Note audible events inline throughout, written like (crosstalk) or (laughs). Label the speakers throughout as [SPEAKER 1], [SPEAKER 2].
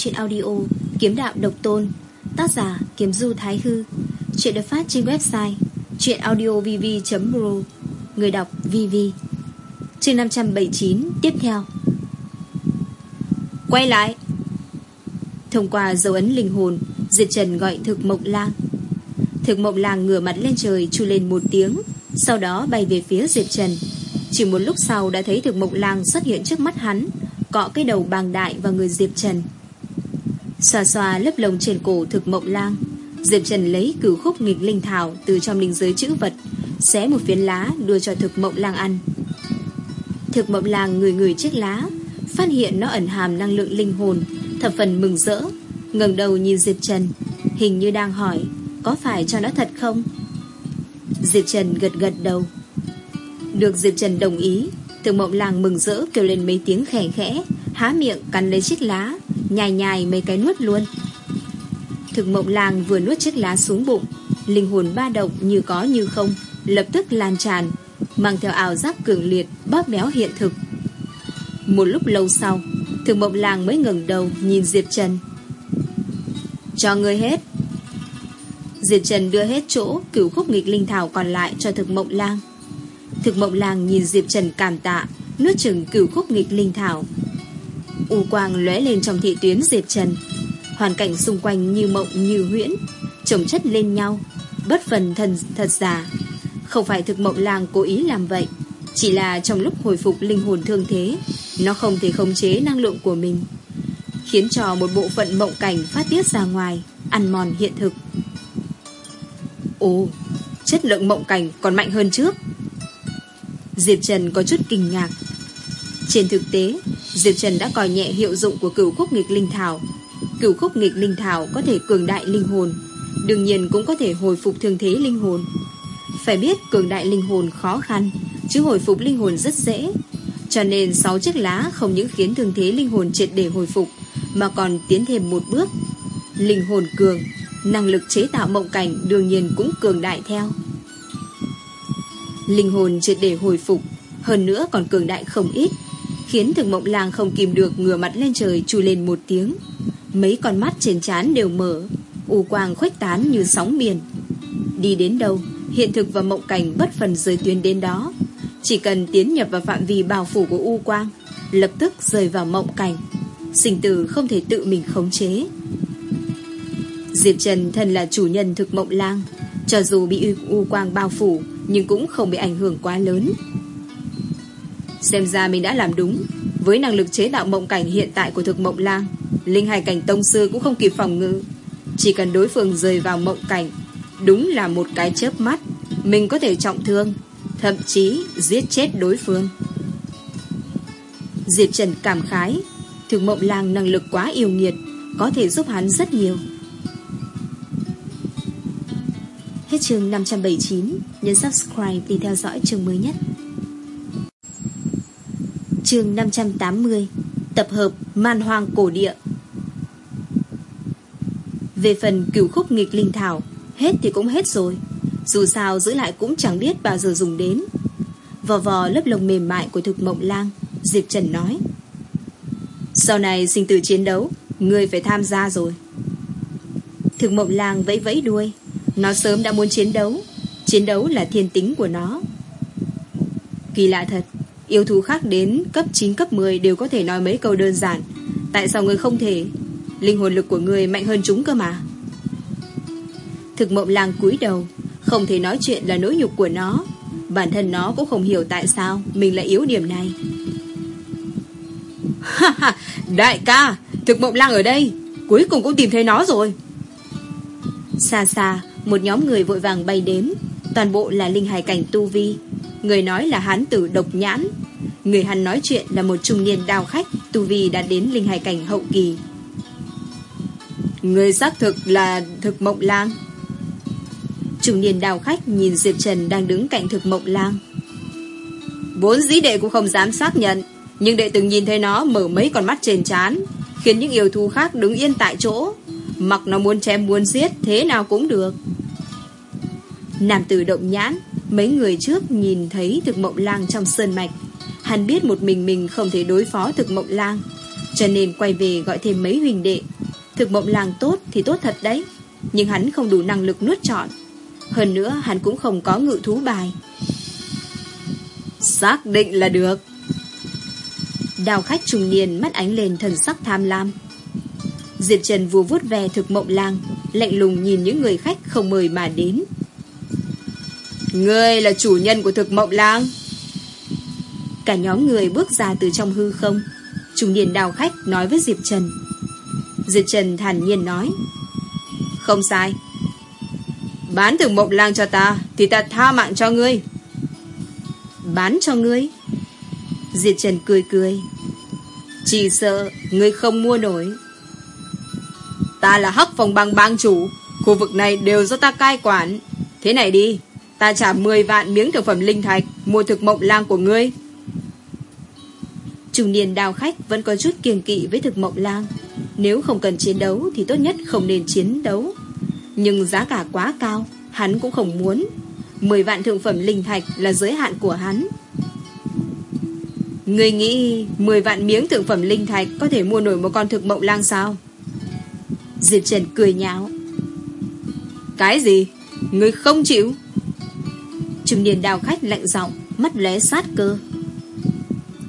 [SPEAKER 1] truyện chuyện audio Kiếm đạo độc tôn, Tác giả Kiếm Du Thái Hư, Chuyện được phát trên website Chuyện audiovv.pro Người đọc VV Chương 579 tiếp theo. Quay lại. Thông qua dấu ấn linh hồn Diệt Trần gọi thực mộng lang. Thực mộng lang ngửa mặt lên trời Chu lên một tiếng, Sau đó bay về phía Diệt Trần. Chỉ một lúc sau đã thấy thực mộng lang xuất hiện trước mắt hắn, Cọ cái đầu bàng đại vào người Diệp Trần. Xoa xoa lớp lồng trên cổ thực mộng lang. Diệp Trần lấy cửu khúc nghịch linh thảo Từ trong linh giới chữ vật, Xé một phiến lá đưa cho thực mộng lang ăn. Thực mộng lang người người chiếc lá, Phát hiện nó ẩn hàm năng lượng linh hồn, Thập phần mừng rỡ, ngẩng đầu nhìn Diệp Trần, Hình như đang hỏi, Có phải cho nó thật không? Diệp Trần gật gật đầu. Được Diệp Trần đồng ý, Thực mộng lang mừng rỡ kêu lên mấy tiếng khẽ khẽ, Há miệng cắn lấy chiếc lá Nhài nhài mấy cái nuốt luôn. Thực mộng Làng vừa nuốt chiếc lá xuống bụng, Linh hồn ba động như có như không, Lập tức lan tràn, Mang theo ảo giác cường liệt, Bóp méo hiện thực. Một lúc lâu sau, Thực mộng Làng mới ngẩng đầu nhìn Diệp Trần. Cho người hết. Diệp Trần đưa hết chỗ Cửu khúc nghịch linh thảo còn lại cho thực mộng lang Thực mộng lang nhìn Diệp Trần cảm tạ, Nuốt chừng cửu khúc nghịch linh thảo. U quang lóe lên trong thị tuyến Diệp Trần. Hoàn cảnh xung quanh như mộng như huyễn, Chồng chất lên nhau, Bất phần thần, thật giả. Không phải thực mộng làng cố ý làm vậy, Chỉ là trong lúc hồi phục linh hồn thương thế, Nó không thể khống chế năng lượng của mình, Khiến cho một bộ phận mộng cảnh phát tiết ra ngoài, Ăn mòn hiện thực. Ồ, Chất lượng mộng cảnh còn mạnh hơn trước. Diệp Trần có chút kinh ngạc. Trên thực tế Diệp Trần đã coi nhẹ hiệu dụng của cửu khúc nghịch linh thảo. Cửu khúc nghịch linh thảo có thể cường đại linh hồn, Đương nhiên cũng có thể hồi phục thương thế linh hồn. Phải biết, cường đại linh hồn khó khăn, Chứ hồi phục linh hồn rất dễ. Cho nên 6 chiếc lá không những khiến thương thế linh hồn triệt để hồi phục, Mà còn tiến thêm một bước. Linh hồn cường, Năng lực chế tạo mộng cảnh đương nhiên cũng cường đại theo. Linh hồn triệt để hồi phục, Hơn nữa còn cường đại không ít. Khiến thực mộng làng không kìm được ngửa mặt lên trời chui lên một tiếng. Mấy con mắt trên trán đều mở, U quang khuếch tán như sóng biển Đi đến đâu, Hiện thực và mộng cảnh bất phần rời tuyến đến đó. Chỉ cần tiến nhập vào phạm vi bao phủ của U quang, Lập tức rời vào mộng cảnh. Sinh tử không thể tự mình khống chế. Diệp Trần thân là chủ nhân thực mộng lang Cho dù bị U quang bao phủ, Nhưng cũng không bị ảnh hưởng quá lớn. Xem ra mình đã làm đúng. Với năng lực chế tạo mộng cảnh hiện tại của thực mộng lang, Linh hải cảnh tông sư cũng không kịp phòng ngự. Chỉ cần đối phương rời vào mộng cảnh, Đúng là một cái chớp mắt. Mình có thể trọng thương, Thậm chí giết chết đối phương. Diệp Trần cảm khái, Thực mộng lang năng lực quá yêu nghiệt, Có thể giúp hắn rất nhiều. Hết chương 579 Nhấn subscribe để theo dõi chương mới nhất. Chương 580 Tập hợp Man Hoang Cổ Địa. Về phần cửu khúc nghịch linh thảo, Hết thì cũng hết rồi. Dù sao giữ lại cũng chẳng biết bao giờ dùng đến. Vò vò lớp lồng mềm mại của thực mộng lang, Diệp Trần nói. Sau này sinh tử chiến đấu Người phải tham gia rồi. Thực mộng lang vẫy vẫy đuôi. Nó sớm đã muốn chiến đấu. Chiến đấu là thiên tính của nó. Kỳ lạ thật Yêu thú khác đến cấp 9 cấp 10 Đều có thể nói mấy câu đơn giản. Tại sao người không thể? Linh hồn lực của người mạnh hơn chúng cơ mà. Thực mộng lang cúi đầu, Không thể nói chuyện là nỗi nhục của nó. Bản thân nó cũng không hiểu tại sao Mình lại yếu điểm này. (laughs) Đại ca, Thực mộng lang ở đây, Cuối cùng cũng tìm thấy nó rồi. Xa xa, Một nhóm người vội vàng bay đến. Toàn bộ là linh hài cảnh tu vi. Người nói là hán tử độc nhãn. Người hắn nói chuyện là một trung niên đào khách, Tu vi đã đến linh hải cảnh hậu kỳ. Người xác thực là thực mộng lang. Trung niên đào khách nhìn Diệp Trần đang đứng cạnh thực mộng lang. Vốn dĩ đệ cũng không dám xác nhận, Nhưng đệ từng nhìn thấy nó mở mấy con mắt trên trán, Khiến những yêu thú khác đứng yên tại chỗ. Mặc nó muốn chém muốn giết, Thế nào cũng được. Nam tử động nhãn Mấy người trước nhìn thấy thực mộng lang trong sơn mạch. Hắn biết một mình mình không thể đối phó thực mộng lang, Cho nên quay về gọi thêm mấy huỳnh đệ. Thực mộng lang tốt thì tốt thật đấy, Nhưng hắn không đủ năng lực nuốt trọn. Hơn nữa, hắn cũng không có ngự thú bài. Xác định là được. Đào khách trùng niên mắt ánh lên thần sắc tham lam. Diệp Trần vừa vuốt ve thực mộng lang, Lạnh lùng nhìn những người khách không mời mà đến. Ngươi là chủ nhân của thực mộng lang. Cả nhóm người bước ra từ trong hư không. Trung niên đào khách nói với Diệp Trần. Diệp Trần thản nhiên nói. Không sai. Bán thực mộng lang cho ta, Thì ta tha mạng cho ngươi. Bán cho ngươi? Diệp Trần cười cười. Chỉ sợ ngươi không mua nổi. Ta là hắc phòng băng bang chủ. Khu vực này đều do ta cai quản. Thế này đi. Ta trả 10 vạn miếng thực phẩm linh thạch, Mua thực mộng lang của ngươi. Trung niên đào khách Vẫn có chút kiêng kỵ với thực mộng lang. Nếu không cần chiến đấu Thì tốt nhất không nên chiến đấu. Nhưng giá cả quá cao, Hắn cũng không muốn. 10 vạn thượng phẩm linh thạch là giới hạn của hắn. Người nghĩ 10 vạn miếng thượng phẩm linh thạch Có thể mua nổi một con thực mộng lang sao? Diệp Trần cười nháo Cái gì? Người không chịu. Trung niên đào khách lạnh giọng, Mắt lóe sát cơ.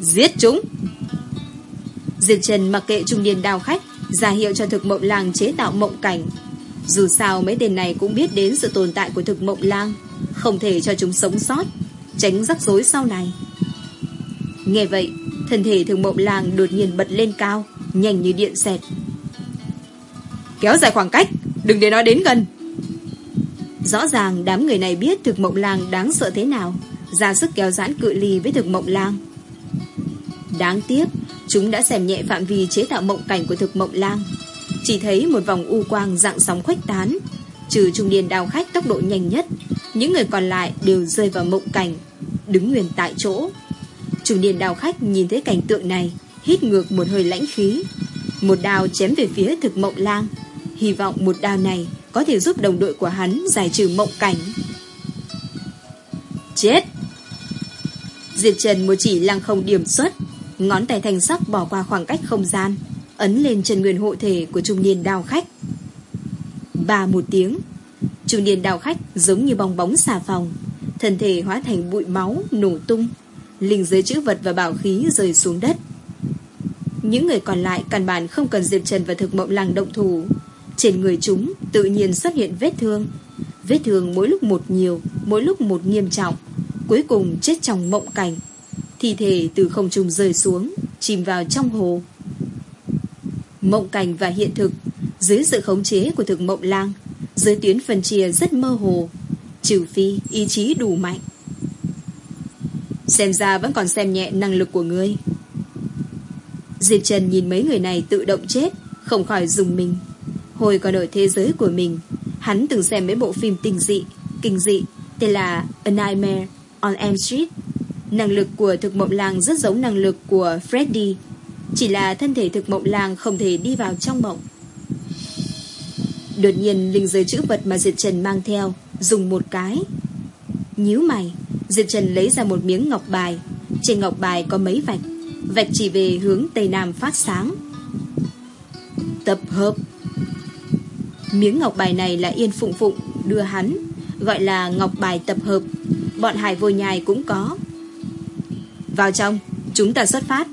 [SPEAKER 1] Giết chúng! Diệp Trần mặc kệ trung niên đào khách, ra hiệu cho thực mộng lang chế tạo mộng cảnh. Dù sao mấy tên này cũng biết đến sự tồn tại của thực mộng lang, Không thể cho chúng sống sót, Tránh rắc rối sau này. Nghe vậy, Thân thể thực mộng lang đột nhiên bật lên cao, Nhanh như điện xẹt. Kéo dài khoảng cách, Đừng để nó đến gần. Rõ ràng đám người này biết thực mộng lang đáng sợ thế nào. Ra sức kéo giãn cự ly với thực mộng lang. Đáng tiếc, Chúng đã xem nhẹ phạm vi chế tạo mộng cảnh của thực mộng lang. Chỉ thấy một vòng u quang dạng sóng khuếch tán. Trừ trung điền đào khách tốc độ nhanh nhất, Những người còn lại đều rơi vào mộng cảnh, Đứng nguyên tại chỗ. Trung điền đào khách nhìn thấy cảnh tượng này, Hít ngược một hơi lãnh khí. Một đào chém về phía thực mộng lang. Hy vọng một đào này có thể giúp đồng đội của hắn giải trừ mộng cảnh. Chết! Diệp Trần một chỉ lăng không điểm xuất, Ngón tay thành sắc bỏ qua khoảng cách không gian, Ấn lên chân nguyên hộ thể của trung niên đào khách. Ba một tiếng, Trung niên đào khách giống như bong bóng xà phòng, Thân thể hóa thành bụi máu Nổ tung, Linh giới chữ vật và bảo khí rơi xuống đất. Những người còn lại Căn bản không cần Diệp Trần và thực mộng làng động thủ. Trên người chúng tự nhiên xuất hiện vết thương. Vết thương mỗi lúc một nhiều, Mỗi lúc một nghiêm trọng, Cuối cùng chết trong mộng cảnh. Thi thể từ không trung rơi xuống, Chìm vào trong hồ. Mộng cảnh và hiện thực, Dưới sự khống chế của thực mộng lang Dưới tuyến phân chia rất mơ hồ, Trừ phi ý chí đủ mạnh. Xem ra vẫn còn xem nhẹ năng lực của ngươi. Diệp Trần nhìn mấy người này tự động chết, Không khỏi dùng mình. Hồi còn ở thế giới của mình. Hắn từng xem mấy bộ phim tình dị, Kinh dị, Tên là A Nightmare on Elm Street. Năng lực của thực mộng làng rất giống năng lực của Freddy, Chỉ là thân thể thực mộng làng không thể đi vào trong mộng Đột nhiên, linh giới chữ vật mà Diệp Trần mang theo, Dùng một cái. Nhíu mày, Diệp Trần lấy ra một miếng ngọc bài. Trên ngọc bài có mấy vạch Vạch chỉ về hướng Tây Nam phát sáng. Tập hợp Miếng ngọc bài này là Yên Phụng Phụng, đưa hắn, Gọi là ngọc bài tập hợp. Bọn hải vô nhai cũng có. Vào trong, Chúng ta xuất phát.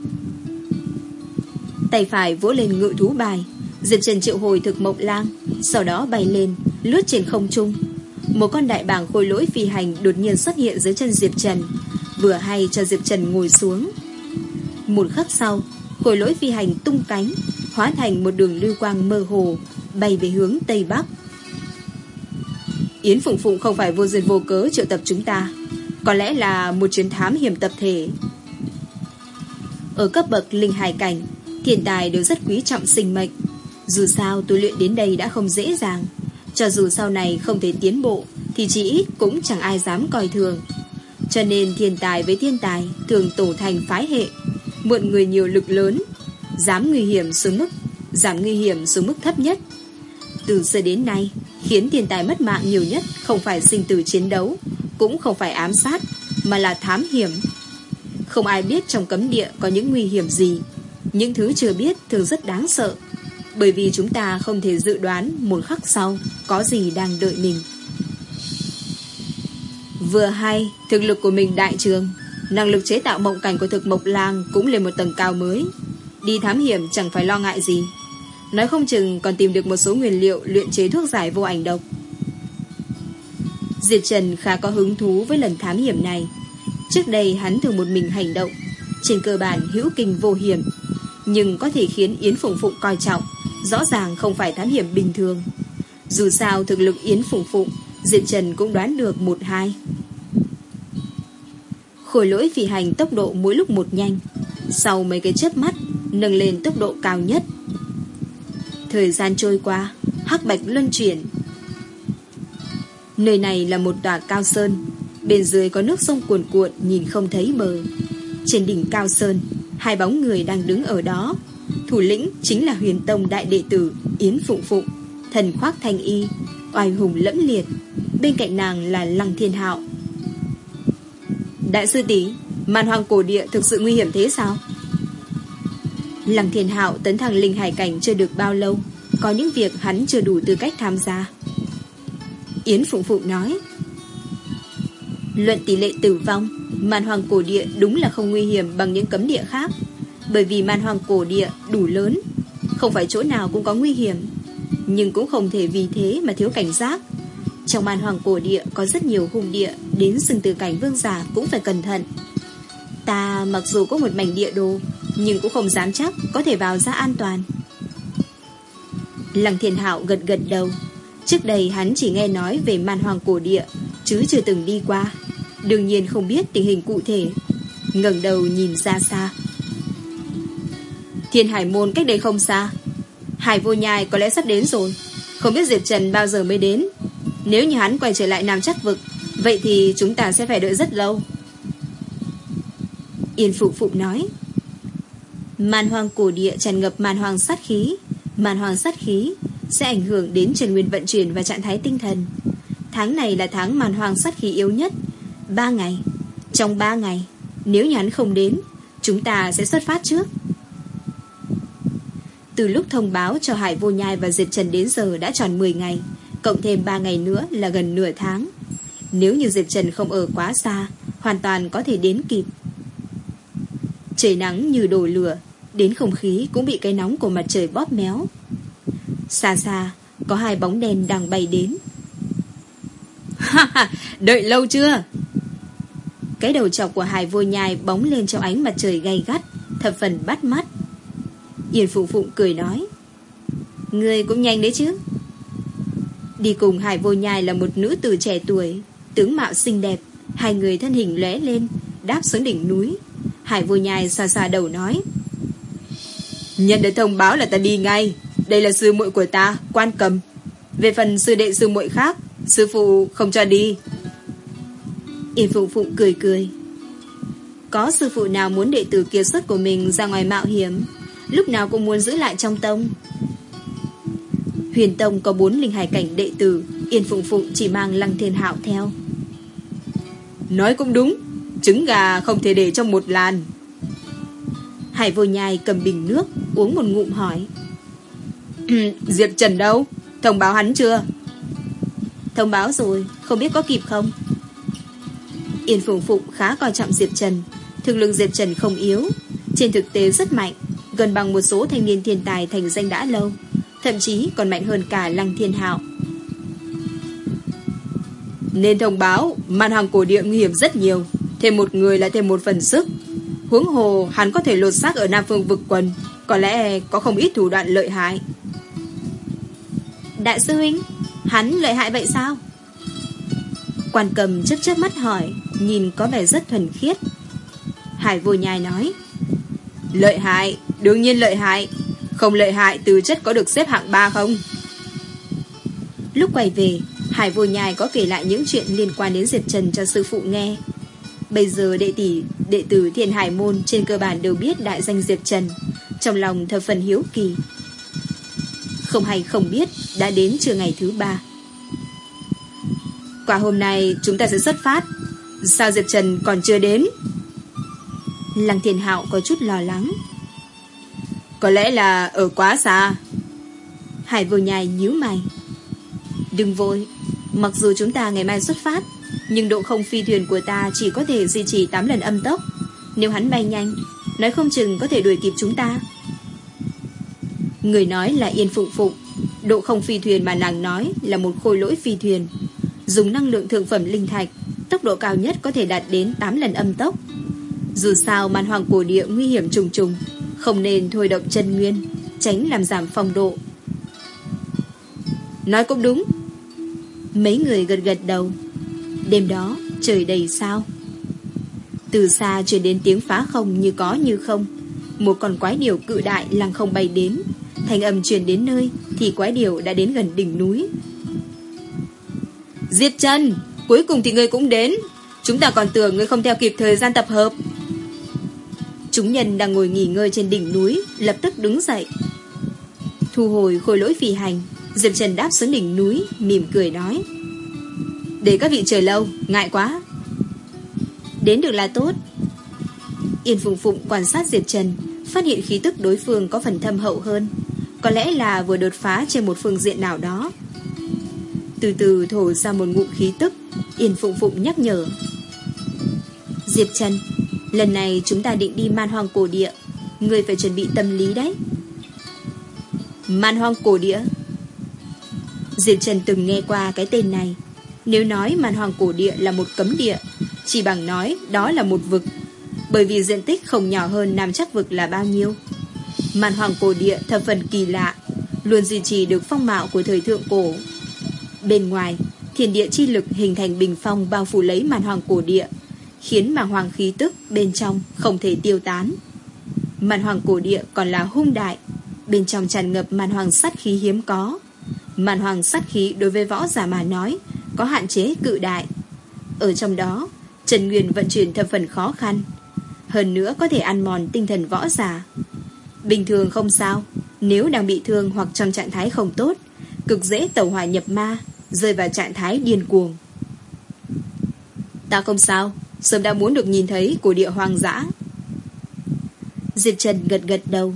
[SPEAKER 1] Tay phải vỗ lên ngự thú bài Diệp Trần triệu hồi thực mộng lang, Sau đó bay lên, Lướt trên không trung. Một con đại bàng khôi lỗi phi hành Đột nhiên xuất hiện dưới chân Diệp Trần, Vừa hay cho Diệp Trần ngồi xuống. Một khắc sau, Khôi lỗi phi hành tung cánh, Hóa thành một đường lưu quang mơ hồ Bay về hướng Tây Bắc. Yến Phụng Phụng không phải vô duyên vô cớ triệu tập chúng ta. Có lẽ là một chuyến thám hiểm tập thể. Ở cấp bậc linh hải cảnh, Thiên tài đều rất quý trọng sinh mệnh. Dù sao, tu luyện đến đây đã không dễ dàng. Cho dù sau này không thể tiến bộ, Thì chỉ ít cũng chẳng ai dám coi thường. Cho nên thiên tài với thiên tài Thường tổ thành phái hệ. Mượn người nhiều lực lớn, Dám nguy hiểm xuống mức, Giảm nguy hiểm xuống mức thấp nhất. Từ xưa đến nay, Khiến thiên tài mất mạng nhiều nhất Không phải sinh tử chiến đấu, Cũng không phải ám sát, Mà là thám hiểm. Không ai biết trong cấm địa có những nguy hiểm gì. Những thứ chưa biết thường rất đáng sợ, Bởi vì chúng ta không thể dự đoán Một khắc sau Có gì đang đợi mình. Vừa hay, Thực lực của mình đại trường, Năng lực chế tạo mộng cảnh của thực mộc lang Cũng lên một tầng cao mới. Đi thám hiểm chẳng phải lo ngại gì. Nói không chừng còn tìm được một số nguyên liệu Luyện chế thuốc giải vô ảnh độc. Diệp Trần khá có hứng thú với lần thám hiểm này. Trước đây hắn thường một mình hành động, Trên cơ bản hữu kinh vô hiểm, Nhưng có thể khiến Yến Phụng Phụng coi trọng, Rõ ràng không phải thám hiểm bình thường. Dù sao thực lực Yến Phụng Phụng Diệp Trần cũng đoán được một hai. Khổ lỗi phi hành tốc độ mỗi lúc một nhanh, Sau mấy cái chớp mắt, Nâng lên tốc độ cao nhất. Thời gian trôi qua, Hắc bạch luân chuyển. Nơi này là một tòa cao sơn, Bên dưới có nước sông cuồn cuộn Nhìn không thấy bờ. Trên đỉnh cao sơn, Hai bóng người đang đứng ở đó. Thủ lĩnh chính là huyền tông đại đệ tử Yến Phụng Phụng, Thần khoác thanh y, Oai hùng lẫm liệt. Bên cạnh nàng là Lăng Thiên Hạo. Đại sư tỷ, Màn hoàng cổ địa thực sự nguy hiểm thế sao? Lăng Thiên Hạo tấn thăng linh hải cảnh chưa được bao lâu, Có những việc hắn chưa đủ tư cách tham gia. Yến Phụng Phụng nói, Luận tỷ lệ tử vong Màn hoàng cổ địa đúng là không nguy hiểm Bằng những cấm địa khác, Bởi vì màn hoàng cổ địa đủ lớn, Không phải chỗ nào cũng có nguy hiểm, Nhưng cũng không thể vì thế mà thiếu cảnh giác. Trong màn hoàng cổ địa Có rất nhiều hung địa, Đến sừng từ cảnh vương giả cũng phải cẩn thận. Ta mặc dù có một mảnh địa đồ nhưng cũng không dám chắc Có thể vào ra an toàn. Lăng thiền hạo gật gật đầu. Trước đây hắn chỉ nghe nói về man hoàng cổ địa, Chứ chưa từng đi qua. Đương nhiên không biết tình hình cụ thể. Ngẩng đầu nhìn ra xa. Thiên hải môn cách đây không xa. Hải vô nhai có lẽ sắp đến rồi. Không biết Diệp Trần bao giờ mới đến. Nếu như hắn quay trở lại Nam chắc vực, Vậy thì chúng ta sẽ phải đợi rất lâu. Yên Phụ Phụ nói màn hoàng cổ địa tràn ngập màn hoàng sát khí màn hoàng sát khí sẽ ảnh hưởng đến Trần Nguyên vận chuyển và trạng thái tinh thần. Tháng này là tháng màn hoàng sát khí yếu nhất. Ba ngày. Trong ba ngày, nếu nhắn không đến, chúng ta sẽ xuất phát trước. Từ lúc thông báo cho Hải Vô Nhai và Diệp Trần đến giờ đã tròn 10 ngày, cộng thêm 3 ngày nữa là gần nửa tháng. Nếu như Diệp Trần không ở quá xa, hoàn toàn có thể đến kịp. Trời nắng như đổ lửa, đến không khí cũng bị cái nóng của mặt trời bóp méo. Xa xa, Có hai bóng đèn đang bay đến. Đợi lâu chưa? Cái đầu chọc của hải vô nhai Bóng lên trong ánh mặt trời gay gắt, Thập phần bắt mắt. Yên Phụ Phụng cười nói, Người cũng nhanh đấy chứ? Đi cùng hải vô nhai là một nữ tử trẻ tuổi, Tướng mạo xinh đẹp, Hai người thân hình lóe lên, Đáp xuống đỉnh núi. Hải vô nhai xa xa đầu nói Nhận được thông báo là ta đi ngay đây là sư muội của ta, quan cầm. Về phần sư đệ sư muội khác, sư phụ không cho đi. Yên Phụng Phụng cười cười. Có sư phụ nào muốn đệ tử kiệt xuất của mình ra ngoài mạo hiểm, lúc nào cũng muốn giữ lại trong tông. Huyền Tông có bốn linh hải cảnh đệ tử, Yên Phụng Phụng chỉ mang Lăng Thiên Hạo theo. Nói cũng đúng, trứng gà không thể để trong một làn. Hải vô nhai cầm bình nước, uống một ngụm hỏi. Ừ, Diệp Trần đâu? Thông báo hắn chưa? Thông báo rồi, không biết có kịp không? Yên Phụng Phụng khá coi trọng Diệp Trần. Thực lực Diệp Trần không yếu. Trên thực tế rất mạnh, gần bằng một số thanh niên thiên tài thành danh đã lâu. Thậm chí còn mạnh hơn cả Lăng Thiên Hạo. Nên thông báo, màn hàng cổ địa nguy hiểm rất nhiều. Thêm một người là thêm một phần sức. Huống hồ, hắn có thể lột xác ở Nam Phương vực quần. Có lẽ có không ít thủ đoạn lợi hại. Đại sư huynh Hắn lợi hại vậy sao Quan cầm chớp chớp mắt hỏi Nhìn có vẻ rất thuần khiết Hải vô nhai nói Lợi hại Đương nhiên lợi hại Không lợi hại từ chất có được xếp hạng 3 không Lúc quay về Hải vô nhai có kể lại những chuyện liên quan đến Diệp Trần cho sư phụ nghe Bây giờ đệ tỷ Đệ tử Thiền Hải Môn Trên cơ bản đều biết đại danh Diệp Trần. Trong lòng thập phần hiếu kỳ. Không hay không biết Đã đến trưa ngày thứ ba. Quả hôm nay chúng ta sẽ xuất phát. Sao Diệp Trần còn chưa đến? Lăng thiền Hạo có chút lo lắng.
[SPEAKER 2] Có lẽ là ở quá xa.
[SPEAKER 1] Hải vô nhai nhíu mày. Đừng vội, mặc dù chúng ta ngày mai xuất phát, nhưng độ không phi thuyền của ta chỉ có thể duy trì 8 lần âm tốc. Nếu hắn bay nhanh, nói không chừng có thể đuổi kịp chúng ta. Người nói là Yên Phụng Phụng, độ không phi thuyền mà nàng nói là một khôi lỗi phi thuyền. Dùng năng lượng thượng phẩm linh thạch, tốc độ cao nhất có thể đạt đến 8 lần âm tốc. Dù sao màn hoàng cổ địa nguy hiểm trùng trùng, không nên thôi động chân nguyên, tránh làm giảm phong độ.
[SPEAKER 2] Nói cũng đúng.
[SPEAKER 1] Mấy người gật gật đầu. Đêm đó, trời đầy sao. Từ xa truyền đến tiếng phá không như có như không. Một con quái điểu cự đại lăng không bay đến. Thành âm truyền đến nơi thì quái điểu đã đến gần đỉnh núi.
[SPEAKER 2] Diệt chân, cuối cùng thì ngươi cũng đến. Chúng ta còn tưởng ngươi không theo kịp thời gian tập hợp.
[SPEAKER 1] Chúng nhân đang ngồi nghỉ ngơi trên đỉnh núi Lập tức đứng dậy Thu hồi khôi lỗi phi hành Diệp Trần đáp xuống đỉnh núi Mỉm cười nói
[SPEAKER 2] để các vị chờ lâu, ngại quá.
[SPEAKER 1] Đến được là tốt. Yên Phụng Phụng quan sát Diệp Trần Phát hiện khí tức đối phương có phần thâm hậu hơn. Có lẽ là vừa đột phá trên một phương diện nào đó. Từ từ thổ ra một ngụm khí tức Yên Phụng Phụng nhắc nhở. Diệp Trần Lần này chúng ta định đi man hoang cổ địa. Người phải chuẩn bị tâm lý đấy.
[SPEAKER 2] Man hoang cổ địa.
[SPEAKER 1] Diệp Trần từng nghe qua cái tên này. Nếu nói màn hoàng cổ địa là một cấm địa Chỉ bằng nói đó là một vực Bởi vì diện tích không nhỏ hơn Nam chắc vực là bao nhiêu màn hoàng cổ địa thập phần kỳ lạ Luôn duy trì được phong mạo của thời thượng cổ Bên ngoài Thiên địa chi lực hình thành bình phong bao phủ lấy màn hoàng cổ địa khiến màn hoàng khí tức bên trong không thể tiêu tán. Màn hoàng cổ địa còn là hung đại, bên trong tràn ngập màn hoàng sát khí hiếm có. Màn hoàng sát khí đối với võ giả mà nói có hạn chế cự đại. Ở trong đó, Trần Nguyên vận chuyển thập phần khó khăn. Hơn nữa có thể ăn mòn tinh thần võ giả. Bình thường không sao, nếu đang bị thương hoặc trong trạng thái không tốt, cực dễ tẩu hỏa nhập ma, rơi vào trạng thái điên cuồng.
[SPEAKER 2] Ta không sao, Sớm đã muốn được nhìn thấy của địa hoang dã
[SPEAKER 1] Diệp Trần gật gật đầu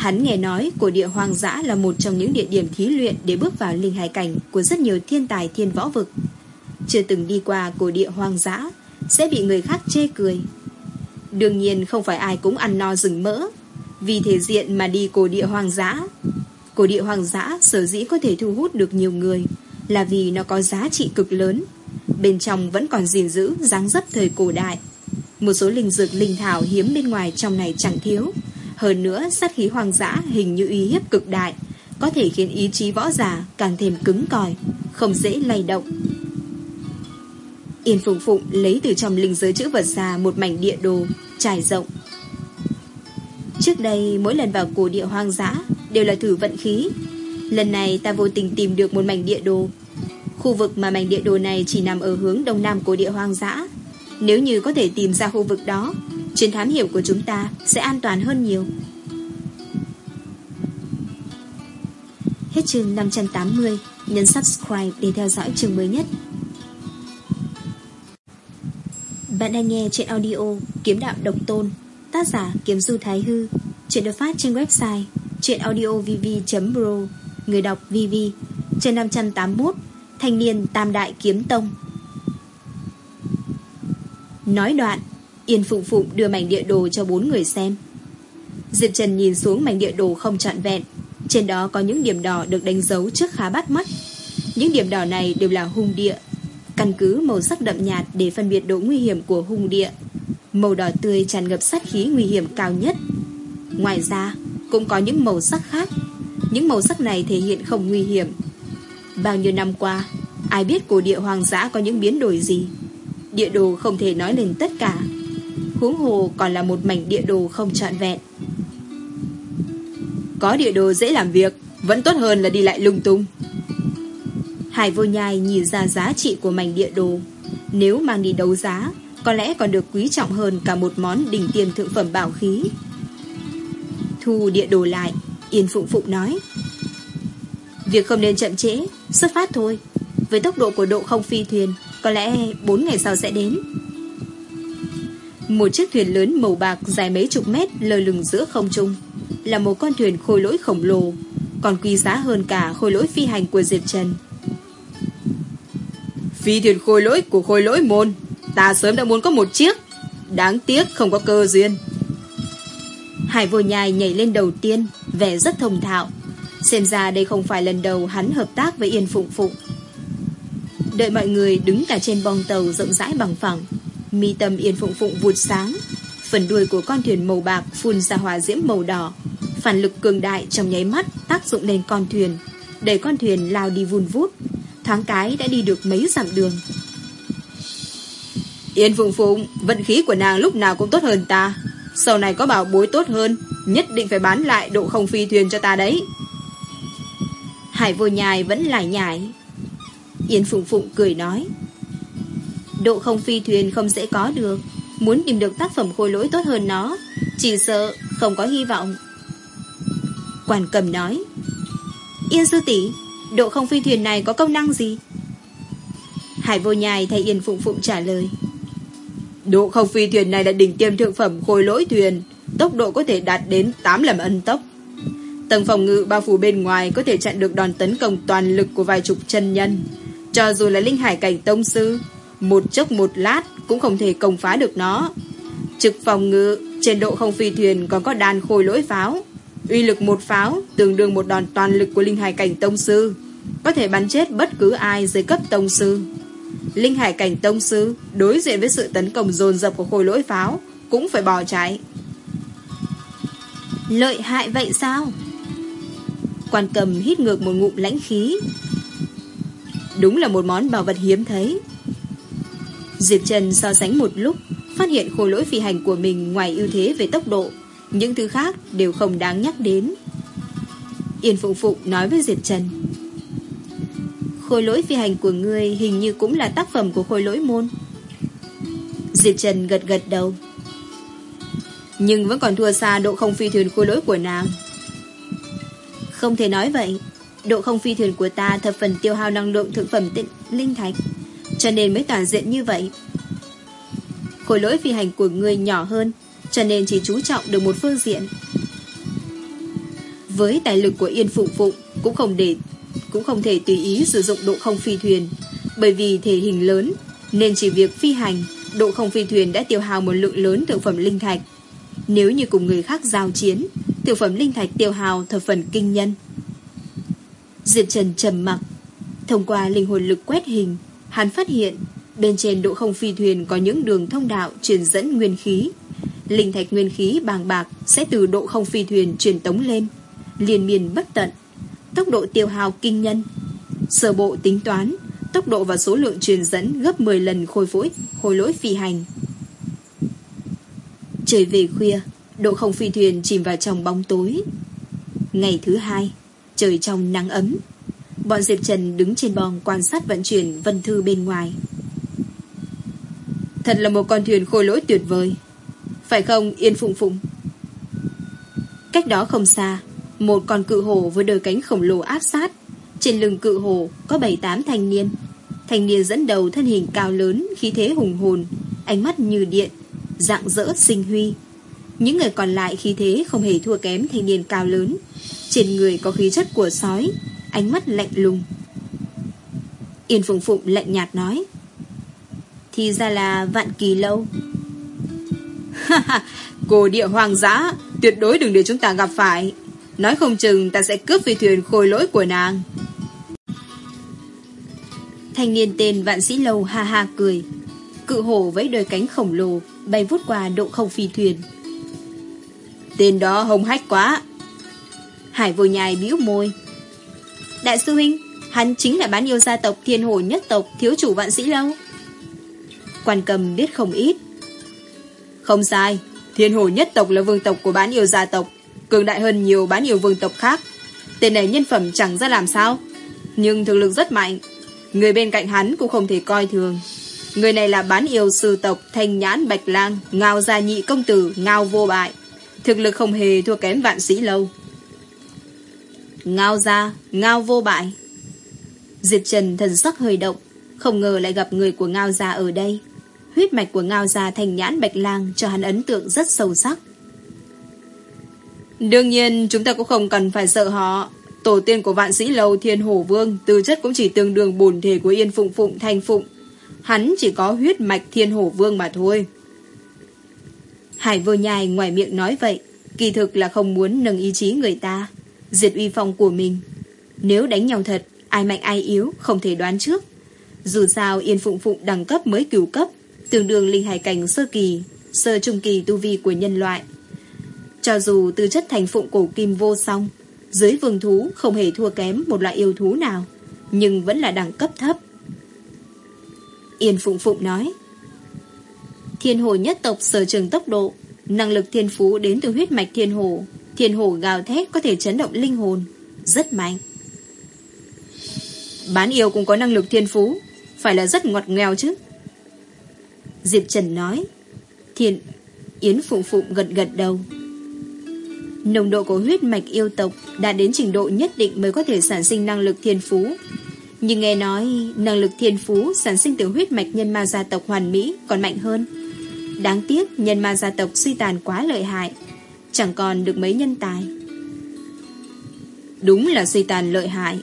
[SPEAKER 1] Hắn nghe nói cổ địa hoang dã là một trong những địa điểm thí luyện để bước vào linh hải cảnh của rất nhiều thiên tài, thiên võ vực. Chưa từng đi qua cổ địa hoang dã, sẽ bị người khác chê cười. Đương nhiên không phải ai cũng ăn no rừng mỡ vì thể diện mà đi cổ địa hoang dã. Cổ địa hoang dã sở dĩ có thể thu hút được nhiều người là vì nó có giá trị cực lớn Bên trong vẫn còn gìn giữ dáng dấp thời cổ đại Một số linh dược linh thảo hiếm bên ngoài trong này chẳng thiếu hơn nữa sát khí hoang dã hình như uy hiếp cực đại Có thể khiến ý chí võ giả càng thêm cứng còi Không dễ lay động Yên Phụng Phụng lấy từ trong linh giới chữ vật ra một mảnh địa đồ trải rộng. Trước đây mỗi lần vào cổ địa hoang dã đều là thử vận khí. Lần này ta vô tình tìm được một mảnh địa đồ Khu vực mà mảnh địa đồ này chỉ nằm ở hướng đông nam của địa hoang dã. Nếu như có thể tìm ra khu vực đó, chuyến thám hiểm của chúng ta sẽ an toàn hơn nhiều. Hết chương 580, nhấn subscribe để theo dõi chương mới nhất. Bạn đang nghe trên audio Kiếm Đạo Độc Tôn, tác giả Kiếm Du Thái Hư, chuyện được phát trên website chuyenaudiovv.pro, người đọc VV, trên 581 thanh niên Tam Đại Kiếm Tông. Nói đoạn, Yên Phụng Phụng đưa mảnh địa đồ cho bốn người xem. Diệp Trần nhìn xuống mảnh địa đồ không trọn vẹn, trên đó có những điểm đỏ được đánh dấu trước khá bắt mắt. Những điểm đỏ này đều là hung địa, căn cứ màu sắc đậm nhạt để phân biệt độ nguy hiểm của hung địa. Màu đỏ tươi tràn ngập sát khí nguy hiểm cao nhất. Ngoài ra, cũng có những màu sắc khác. Những màu sắc này thể hiện không nguy hiểm, Bao nhiêu năm qua Ai biết cổ địa hoàng dã có những biến đổi gì Địa đồ không thể nói lên tất cả Huống hồ còn là một mảnh địa đồ không trọn vẹn.
[SPEAKER 2] Có địa đồ dễ làm việc, Vẫn tốt hơn là đi lại lung tung.
[SPEAKER 1] Hải vô nhai nhìn ra giá trị của mảnh địa đồ. Nếu mang đi đấu giá, Có lẽ còn được quý trọng hơn Cả một món đỉnh tiền thượng phẩm bảo khí. Thu địa đồ lại, Yên Phụng Phụng nói. Việc không nên chậm trễ, Xuất phát thôi. Với tốc độ của độ không phi thuyền, Có lẽ 4 ngày sau sẽ đến. Một chiếc thuyền lớn màu bạc dài mấy chục mét lơ lửng giữa không trung là một con thuyền khôi lỗi khổng lồ, còn quý giá hơn cả khôi lỗi phi hành của Diệp Trần.
[SPEAKER 2] Phi thuyền khôi lỗi của khôi lỗi môn, ta sớm đã muốn có một chiếc, đáng tiếc không có cơ duyên.
[SPEAKER 1] Hải vô nhai nhảy lên đầu tiên, vẻ rất thông thạo. Xem ra đây không phải lần đầu hắn hợp tác với Yên Phụng Phụng. Đợi mọi người đứng cả trên bong tàu rộng rãi bằng phẳng, mi tâm Yên Phụng Phụng vụt sáng, phần đuôi của con thuyền màu bạc phun ra hỏa diễm màu đỏ, phản lực cường đại trong nháy mắt tác dụng lên con thuyền, đẩy con thuyền lao đi vun vút, thoáng cái đã đi được mấy dặm đường.
[SPEAKER 2] Yên Phụng Phụng, vận khí của nàng lúc nào cũng tốt hơn ta. Sau này có bảo bối tốt hơn, nhất định phải bán lại độ không phi thuyền cho ta đấy.
[SPEAKER 1] Hải vô nhai vẫn lải nhải. Yên Phụng Phụng cười nói. Độ không phi thuyền không dễ có được. Muốn tìm được tác phẩm khôi lỗi tốt hơn nó, chỉ sợ không có hy vọng. Quản cầm nói. Yên sư tỷ độ không phi thuyền này có công năng gì? Hải vô nhai thay Yên Phụng Phụng trả lời.
[SPEAKER 2] Độ không phi thuyền này là đỉnh tiêm thượng phẩm khôi lỗi thuyền, tốc độ có thể đạt đến 8 lần ân tốc. Tầng phòng ngự bao phủ bên ngoài có thể chặn được đòn tấn công toàn lực của vài chục chân nhân. Cho dù là linh hải cảnh tông sư, một chốc một lát cũng không thể công phá được nó. Trực phòng ngự, trên độ không phi thuyền còn có đàn khôi lỗi pháo. Uy lực một pháo tương đương một đòn toàn lực của linh hải cảnh tông sư. Có thể bắn chết bất cứ ai dưới cấp tông sư. Linh hải cảnh tông sư đối diện với sự tấn công dồn dập của khôi lỗi pháo cũng phải bỏ chạy.
[SPEAKER 1] Lợi hại vậy sao? Quan cầm hít ngược một ngụm lãnh khí.
[SPEAKER 2] Đúng là một món bảo vật hiếm thấy.
[SPEAKER 1] Diệp Trần so sánh một lúc, phát hiện khối lỗi phi hành của mình ngoài ưu thế về tốc độ, những thứ khác đều không đáng nhắc đến. Yên Phụng Phụng nói với Diệp Trần. Khối lỗi phi hành của ngươi hình như cũng là tác phẩm của khối lỗi môn. Diệp Trần gật gật đầu.
[SPEAKER 2] Nhưng vẫn còn thua xa độ không phi thuyền khối lỗi của nàng.
[SPEAKER 1] Không thể nói vậy. Độ không phi thuyền của ta thập phần tiêu hao năng lượng thực phẩm tịnh linh thạch cho nên mới toàn diện như vậy. Khối lỗi phi hành của người nhỏ hơn, cho nên chỉ chú trọng được một phương diện. Với tài lực của Yên Phụng Phụng cũng không để cũng không thể tùy ý sử dụng độ không phi thuyền, bởi vì thể hình lớn nên chỉ việc phi hành, độ không phi thuyền đã tiêu hao một lượng lớn thực phẩm linh thạch. Nếu như cùng người khác giao chiến, thực phẩm linh thạch tiêu hao thập phần kinh nhân. Diệp Trần trầm mặc, thông qua linh hồn lực quét hình, Hắn phát hiện bên trên độ không phi thuyền có những đường thông đạo truyền dẫn nguyên khí. Linh thạch nguyên khí bàng bạc sẽ từ độ không phi thuyền truyền tống lên, liên miên bất tận, tốc độ tiêu hao kinh nhân. Sở bộ tính toán, tốc độ và số lượng truyền dẫn gấp 10 lần khôi phối, khôi lỗi phi hành. Trời về khuya, độ không phi thuyền chìm vào trong bóng tối. Ngày thứ hai, trời trong nắng ấm, Bọn Diệp Trần đứng trên bong quan sát vận chuyển vân thư bên ngoài.
[SPEAKER 2] Thật là một con thuyền khôi lỗi tuyệt vời. Phải không Yên Phụng Phụng?
[SPEAKER 1] Cách đó không xa, một con cự hồ với đôi cánh khổng lồ áp sát. Trên lưng cự hồ có bảy tám thanh niên. Thanh niên dẫn đầu thân hình cao lớn, khí thế hùng hồn, ánh mắt như điện, dạng dỡ sinh huy. Những người còn lại khí thế không hề thua kém thanh niên cao lớn. Trên người có khí chất của sói, ánh mắt lạnh lùng. Yên Phùng Phụng lạnh nhạt nói. Thì ra là vạn kỳ lâu.
[SPEAKER 2] Cổ địa hoàng dã, tuyệt đối đừng để chúng ta gặp phải. Nói không chừng ta sẽ cướp phi thuyền khôi lỗi của nàng.
[SPEAKER 1] Thanh niên tên vạn sĩ lâu ha ha cười. Cự hổ với đôi cánh khổng lồ bay vút qua độ không phi thuyền.
[SPEAKER 2] Tên đó hồng hách quá.
[SPEAKER 1] Hải vô nhai bĩu môi. Đại sư huynh, hắn chính là bán yêu gia tộc thiên hồ nhất tộc thiếu chủ vạn sĩ lâu. Quan cầm biết không ít.
[SPEAKER 2] Không sai, thiên hồ nhất tộc là vương tộc của bán yêu gia tộc, cường đại hơn nhiều bán yêu vương tộc khác. Tên này nhân phẩm chẳng ra làm sao, nhưng thực lực rất mạnh. Người bên cạnh hắn cũng không thể coi thường. Người này là bán yêu sư tộc Thanh Nhãn Bạch Lang, Ngao Gia Nhị Công Tử, Ngao Vô Bại. Thực lực không hề thua kém vạn sĩ lâu.
[SPEAKER 1] Ngao ra, ngao vô bại. Diệp Trần thần sắc hơi động, không ngờ lại gặp người của Ngao gia ở đây. Huyết mạch của Ngao gia thành nhãn bạch lang cho hắn ấn tượng rất sâu sắc.
[SPEAKER 2] Đương nhiên chúng ta cũng không cần phải sợ họ. Tổ tiên của vạn sĩ lâu thiên hổ vương Tư chất cũng chỉ tương đương bổn thể của yên phụng phụng thanh phụng Hắn chỉ có huyết mạch thiên hổ vương mà thôi
[SPEAKER 1] Hải vô nhai ngoài miệng nói vậy Kỳ thực là không muốn nâng ý chí người ta Diệt uy phong của mình. Nếu đánh nhau thật Ai mạnh ai yếu không thể đoán trước. Dù sao yên phụng phụng đẳng cấp mới cửu cấp Tương đương linh hải cảnh sơ kỳ Sơ trung kỳ tu vi của nhân loại. Cho dù tư chất thành phụng cổ kim vô song dưới vương thú không hề thua kém một loại yêu thú nào, nhưng vẫn là đẳng cấp thấp. Yên Phụng Phụng nói, Thiên hồ nhất tộc sở trường tốc độ, năng lực thiên phú đến từ huyết mạch thiên hồ, thiên hồ gào thét có thể chấn động linh hồn, rất mạnh.
[SPEAKER 2] Bán yêu cũng có năng lực thiên phú, phải là rất ngọt nghèo chứ.
[SPEAKER 1] Diệp Trần nói, Thiên Yến Phụng Phụng gật gật đầu. Nồng độ của huyết mạch yêu tộc đã đến trình độ nhất định mới có thể sản sinh năng lực thiên phú. Nhưng nghe nói năng lực thiên phú sản sinh từ huyết mạch nhân ma gia tộc hoàn mỹ còn mạnh hơn. Đáng tiếc nhân ma gia tộc suy tàn quá lợi hại, chẳng còn được mấy nhân tài.
[SPEAKER 2] Đúng là suy tàn lợi hại.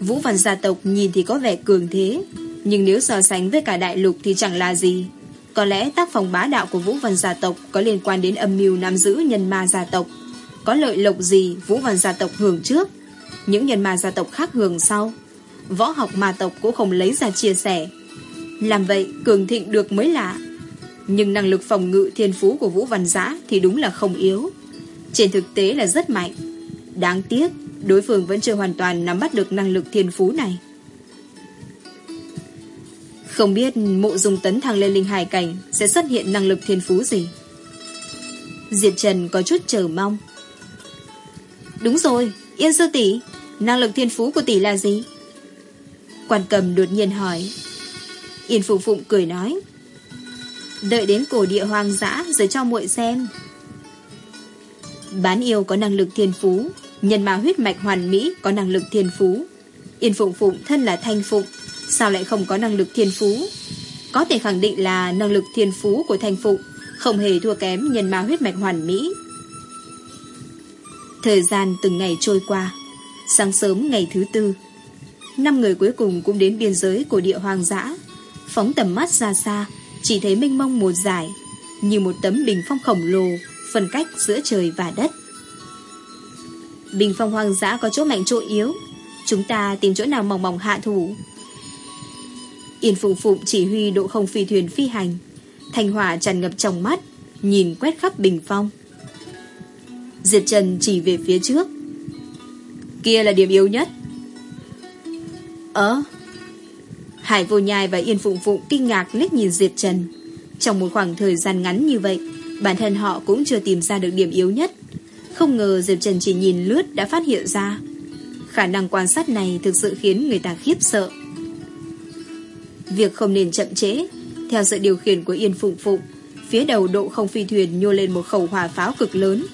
[SPEAKER 2] Vũ văn gia tộc nhìn thì có vẻ cường thế, nhưng nếu so sánh với cả đại lục thì chẳng là gì. Có lẽ tác phong bá đạo của Vũ Văn gia tộc có liên quan đến âm mưu nắm giữ nhân ma gia tộc. Có lợi lộc gì Vũ Văn gia tộc hưởng trước, những nhân ma gia tộc khác hưởng sau. Võ học ma tộc cũng không lấy ra chia sẻ. Làm vậy cường thịnh được mới lạ. Nhưng năng lực phòng ngự thiên phú của Vũ Văn Giã thì đúng là không yếu. Trên thực tế là rất mạnh. Đáng tiếc, đối phương vẫn chưa hoàn toàn nắm bắt được năng lực thiên phú này. Không biết mộ dung tấn thăng lên linh hải cảnh Sẽ xuất hiện năng lực thiên phú gì
[SPEAKER 1] Diệp Trần có chút chờ mong Đúng rồi Yên sư tỷ Năng lực thiên phú của tỷ là gì Quan cầm đột nhiên hỏi Yên phụ phụng cười nói Đợi đến cổ địa hoang dã Rồi cho muội xem. Bán yêu có năng lực thiên phú, Nhân ma huyết mạch hoàn mỹ Có năng lực thiên phú. Yên phụng phụng thân là thanh phụng, Sao lại không có năng lực thiên phú? Có thể khẳng định là năng lực thiên phú của thanh phụ Không hề thua kém nhân ma huyết mạch hoàn mỹ. Thời gian từng ngày trôi qua, Sáng sớm ngày thứ tư, Năm người cuối cùng cũng đến biên giới của địa hoang dã, Phóng tầm mắt ra xa. Chỉ thấy mênh mông một dài Như một tấm bình phong khổng lồ Phân cách giữa trời và đất Bình phong hoang dã có chỗ mạnh chỗ yếu Chúng ta tìm chỗ nào mỏng mỏng hạ thủ Yên Phụng Phụng chỉ huy độ không phi thuyền phi hành. Thành hỏa tràn ngập trong mắt, nhìn quét khắp bình phong. Diệp Trần chỉ về phía trước.
[SPEAKER 2] Kia là điểm yếu nhất.
[SPEAKER 1] Ờ. Hải vô nhai và Yên Phụng Phụng kinh ngạc liếc nhìn Diệp Trần. Trong một khoảng thời gian ngắn như vậy, bản thân họ cũng chưa tìm ra được điểm yếu nhất. Không ngờ Diệp Trần chỉ nhìn lướt đã phát hiện ra. Khả năng quan sát này thực sự khiến người ta khiếp sợ. Việc không nên chậm trễ Theo sự điều khiển của Yên Phụng Phụng Phía đầu độ không phi thuyền nhô lên một khẩu hỏa pháo cực lớn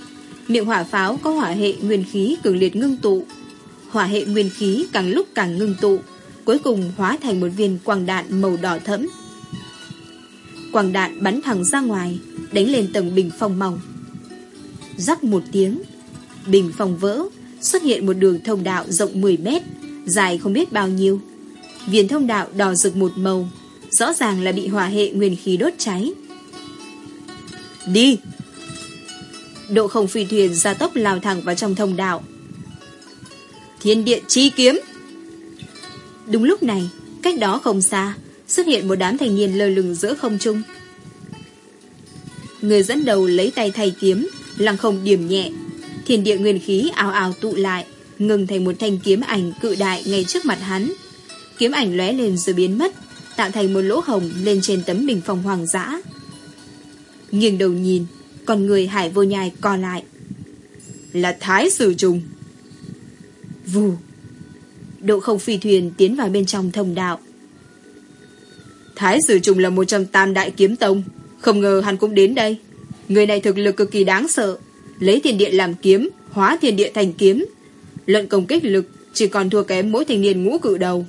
[SPEAKER 1] Miệng hỏa pháo có hỏa hệ nguyên khí cường liệt ngưng tụ Hỏa hệ nguyên khí càng lúc càng ngưng tụ Cuối cùng hóa thành một viên quang đạn màu đỏ thẫm. Quang đạn bắn thẳng ra ngoài, Đánh lên tầng bình phong mỏng. Rắc một tiếng, Bình phong vỡ, Xuất hiện một đường thông đạo rộng 10 mét, Dài không biết bao nhiêu. Viên thông đạo đỏ rực một màu, Rõ ràng là bị hỏa hệ nguyên khí đốt cháy.
[SPEAKER 2] Đi!
[SPEAKER 1] Độ không phi thuyền ra tốc lao thẳng vào trong thông đạo.
[SPEAKER 2] Thiên địa chi kiếm!
[SPEAKER 1] Đúng lúc này, Cách đó không xa, Xuất hiện một đám thanh niên lơ lửng giữa không trung. Người dẫn đầu lấy tay thay kiếm, Lăng không điểm nhẹ. Thiên địa nguyên khí ào ào tụ lại, Ngừng thành một thanh kiếm ảnh cự đại ngay trước mặt hắn. Kiếm ảnh lóe lên rồi biến mất, Tạo thành một lỗ hồng lên trên tấm bình phong hoàng dã. Nghiêng đầu nhìn Còn người hải vô nhai co lại.
[SPEAKER 2] Là thái sử trùng.
[SPEAKER 1] Vù. Độ không phi thuyền tiến vào bên trong thông đạo.
[SPEAKER 2] Thái sử trùng là một trong tam đại kiếm tông Không ngờ hắn cũng đến đây. Người này thực lực cực kỳ đáng sợ Lấy thiên địa làm kiếm Hóa thiên địa thành kiếm. Luận công kích lực Chỉ còn thua kém mỗi thanh niên ngũ cự đầu.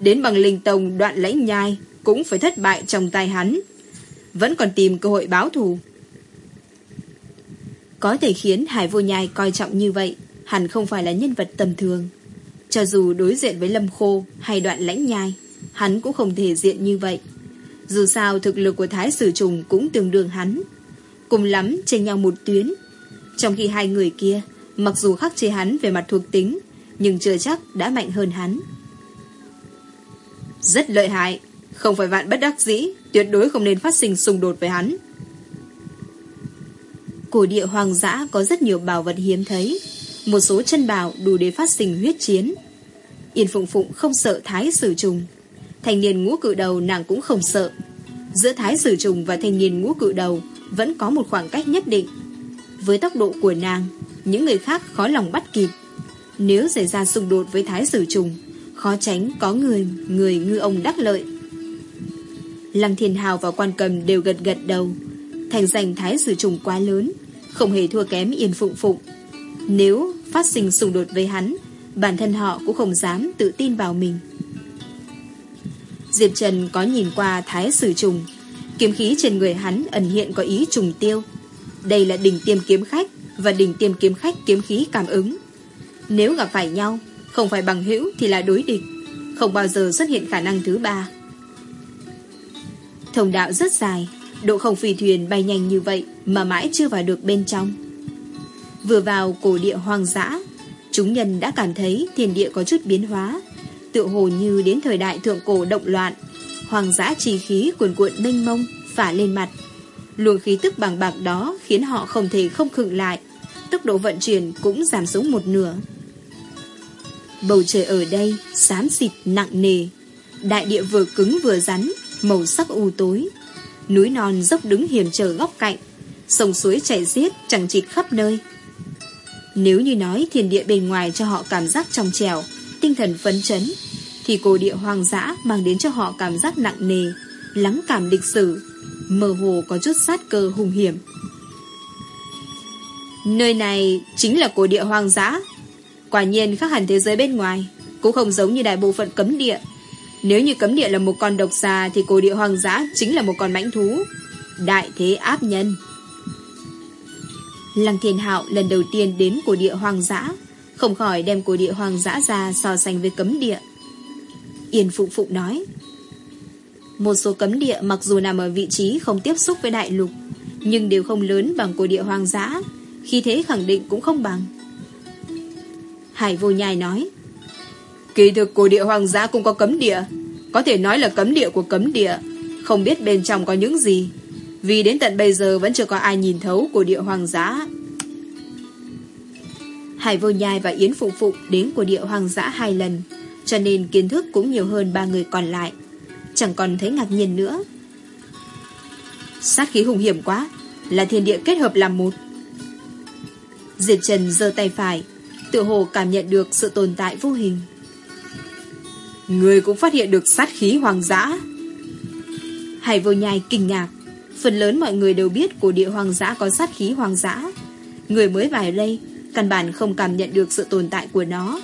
[SPEAKER 2] Đến bằng linh tông đoạn lãnh nhai Cũng phải thất bại trong tay hắn. Vẫn còn tìm cơ hội báo thù.
[SPEAKER 1] Có thể khiến Hải Vô Nhai coi trọng như vậy, hẳn không phải là nhân vật tầm thường. Cho dù đối diện với Lâm Khô hay đoạn lãnh nhai, hắn cũng không thể diện như vậy. Dù sao thực lực của Thái Sử Trùng cũng tương đương hắn. Cùng lắm chênh nhau một tuyến. Trong khi hai người kia, mặc dù khắc chế hắn về mặt thuộc tính, nhưng chưa chắc đã mạnh hơn hắn.
[SPEAKER 2] Rất lợi hại, không phải vạn bất đắc dĩ, tuyệt đối không nên phát sinh xung đột với hắn.
[SPEAKER 1] Cổ địa hoàng dã có rất nhiều bảo vật hiếm thấy, một số chân bảo đủ để phát sinh huyết chiến. Yên Phụng Phụng không sợ thái sử trùng. Thanh niên ngũ cự đầu nàng cũng không sợ. Giữa thái sử trùng và thanh niên ngũ cự đầu vẫn có một khoảng cách nhất định. Với tốc độ của nàng, những người khác khó lòng bắt kịp. Nếu xảy ra xung đột với thái sử trùng, khó tránh có người, người ngư ông đắc lợi. Lăng Thiên Hào và quan cầm đều gật gật đầu. Thành danh thái sử trùng quá lớn, không hề thua kém Yên Phụng Phụng. Nếu phát sinh xung đột với hắn, bản thân họ cũng không dám tự tin vào mình. Diệp Trần có nhìn qua thái sử trùng, kiếm khí trên người hắn ẩn hiện có ý trùng tiêu. Đây là đỉnh tiêm kiếm khách và đỉnh tiêm kiếm khách kiếm khí cảm ứng. Nếu gặp phải nhau, không phải bằng hữu thì là đối địch, không bao giờ xuất hiện khả năng thứ ba. Thông đạo rất dài, độ không phi thuyền bay nhanh như vậy mà mãi chưa vào được bên trong. Vừa vào cổ địa hoang dã, chúng nhân đã cảm thấy thiên địa có chút biến hóa, tựa hồ như đến thời đại thượng cổ động loạn, hoàng dã trì khí cuồn cuộn mênh mông phả lên mặt. Luồng khí tức bằng bạc đó khiến họ không thể không khựng lại, tốc độ vận chuyển cũng giảm xuống một nửa. Bầu trời ở đây xám xịt nặng nề, đại địa vừa cứng vừa rắn, màu sắc u tối. Núi non dốc đứng hiểm trở góc cạnh, sông suối chảy xiết chẳng chịt khắp nơi. Nếu như nói thiên địa bên ngoài cho họ cảm giác trong trèo, tinh thần phấn chấn, thì cổ địa hoang dã mang đến cho họ cảm giác nặng nề, lắng cảm lịch sử, mơ hồ có chút sát cơ hùng hiểm.
[SPEAKER 2] Nơi này chính là cổ địa hoang dã. Quả nhiên khác hẳn thế giới bên ngoài, cũng không giống như đại bộ phận cấm địa. Nếu như cấm địa là một con độc xà thì cổ địa hoang dã chính là một con mãnh thú. Đại thế áp nhân.
[SPEAKER 1] Lăng Thiên Hạo lần đầu tiên đến cổ địa hoang dã, không khỏi đem cổ địa hoang dã ra so sánh với cấm địa. Yên Phụ Phụ nói, một số cấm địa mặc dù nằm ở vị trí không tiếp xúc với đại lục, nhưng đều không lớn bằng cổ địa hoang dã, khi thế khẳng định cũng không bằng. Hải vô nhai nói,
[SPEAKER 2] Kỳ thực cổ địa hoang dã cũng có cấm địa, có thể nói là cấm địa của cấm địa, không biết bên trong có những gì, vì đến tận bây giờ vẫn chưa có ai nhìn thấu cổ địa hoàng dã.
[SPEAKER 1] Hải vô nhai và Yến Phụ Phụ đến của địa hoàng giã hai lần, cho nên kiến thức cũng nhiều hơn ba người còn lại. Chẳng còn thấy ngạc nhiên nữa.
[SPEAKER 2] Sát khí hùng hiểm quá, là thiên địa kết hợp làm một.
[SPEAKER 1] Diệt Trần giơ tay phải, tự hồ cảm nhận được sự tồn tại vô hình.
[SPEAKER 2] Người cũng phát hiện được sát khí hoàng dã.
[SPEAKER 1] Hải vô nhai kinh ngạc. Phần lớn mọi người đều biết của địa hoàng dã có sát khí hoàng dã. Người mới vào đây, căn bản không cảm nhận được sự tồn tại của nó.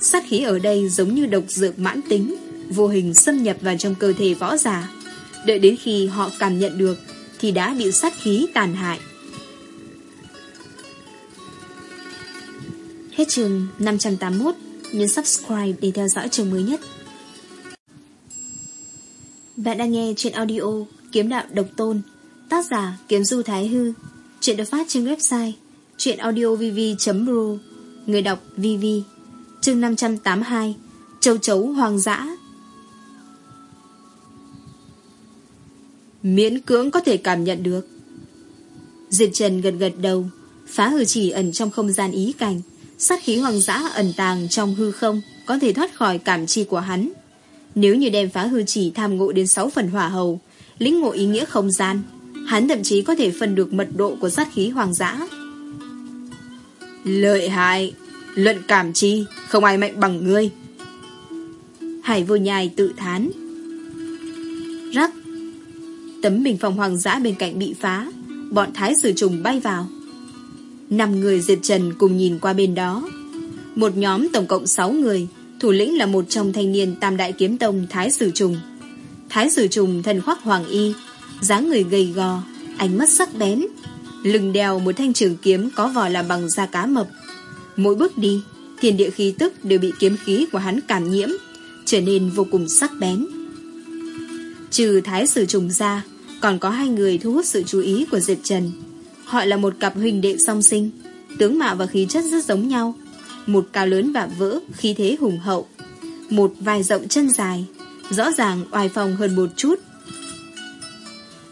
[SPEAKER 1] Sát khí ở đây giống như độc dược mãn tính, vô hình xâm nhập vào trong cơ thể võ giả. Đợi đến khi họ cảm nhận được, thì đã bị sát khí tàn hại. Hết trường 581, nhấn subscribe để theo dõi trường mới nhất. Bạn đang nghe chuyện audio Kiếm Đạo Độc Tôn, tác giả Kiếm Du Thái Hư, chuyện được phát trên website Chuyện audiovv.ru người đọc VV, chương 582, Châu Chấu hoàng Dã.
[SPEAKER 2] Miễn cưỡng có thể cảm nhận được.
[SPEAKER 1] Diệt Trần gật gật đầu, phá hư chỉ ẩn trong không gian ý cảnh, sát khí hoàng dã ẩn tàng trong hư không có thể thoát khỏi cảm chi của hắn. Nếu như đem phá hư chỉ tham ngộ đến 6 phần hỏa hầu, lĩnh ngộ ý nghĩa không gian, hắn thậm chí có thể phân được mật độ của sát khí hoàng dã.
[SPEAKER 2] Lợi hại, luận cảm chi, không ai mạnh bằng ngươi.
[SPEAKER 1] Hải vô nhai tự thán. Rắc, tấm bình phòng hoàng dã bên cạnh bị phá, bọn thái sử trùng bay vào. Năm người diệt trần cùng nhìn qua bên đó. Một nhóm tổng cộng 6 người, thủ lĩnh là một trong thanh niên tam đại kiếm tông Thái Sử Trùng. Thái Sử Trùng thần khoác hoàng y, dáng người gầy gò, ánh mắt sắc bén. Lưng đeo một thanh trường kiếm có vỏ làm bằng da cá mập. Mỗi bước đi, thiên địa khí tức đều bị kiếm khí của hắn cảm nhiễm, trở nên vô cùng sắc bén. Trừ thái sử trùng ra, còn có hai người thu hút sự chú ý của Diệp Trần. Họ là một cặp huynh đệ song sinh, tướng mạo và khí chất rất giống nhau. Một cao lớn và vỡ, khí thế hùng hậu. Một vai rộng chân dài, rõ ràng oai phong hơn một chút.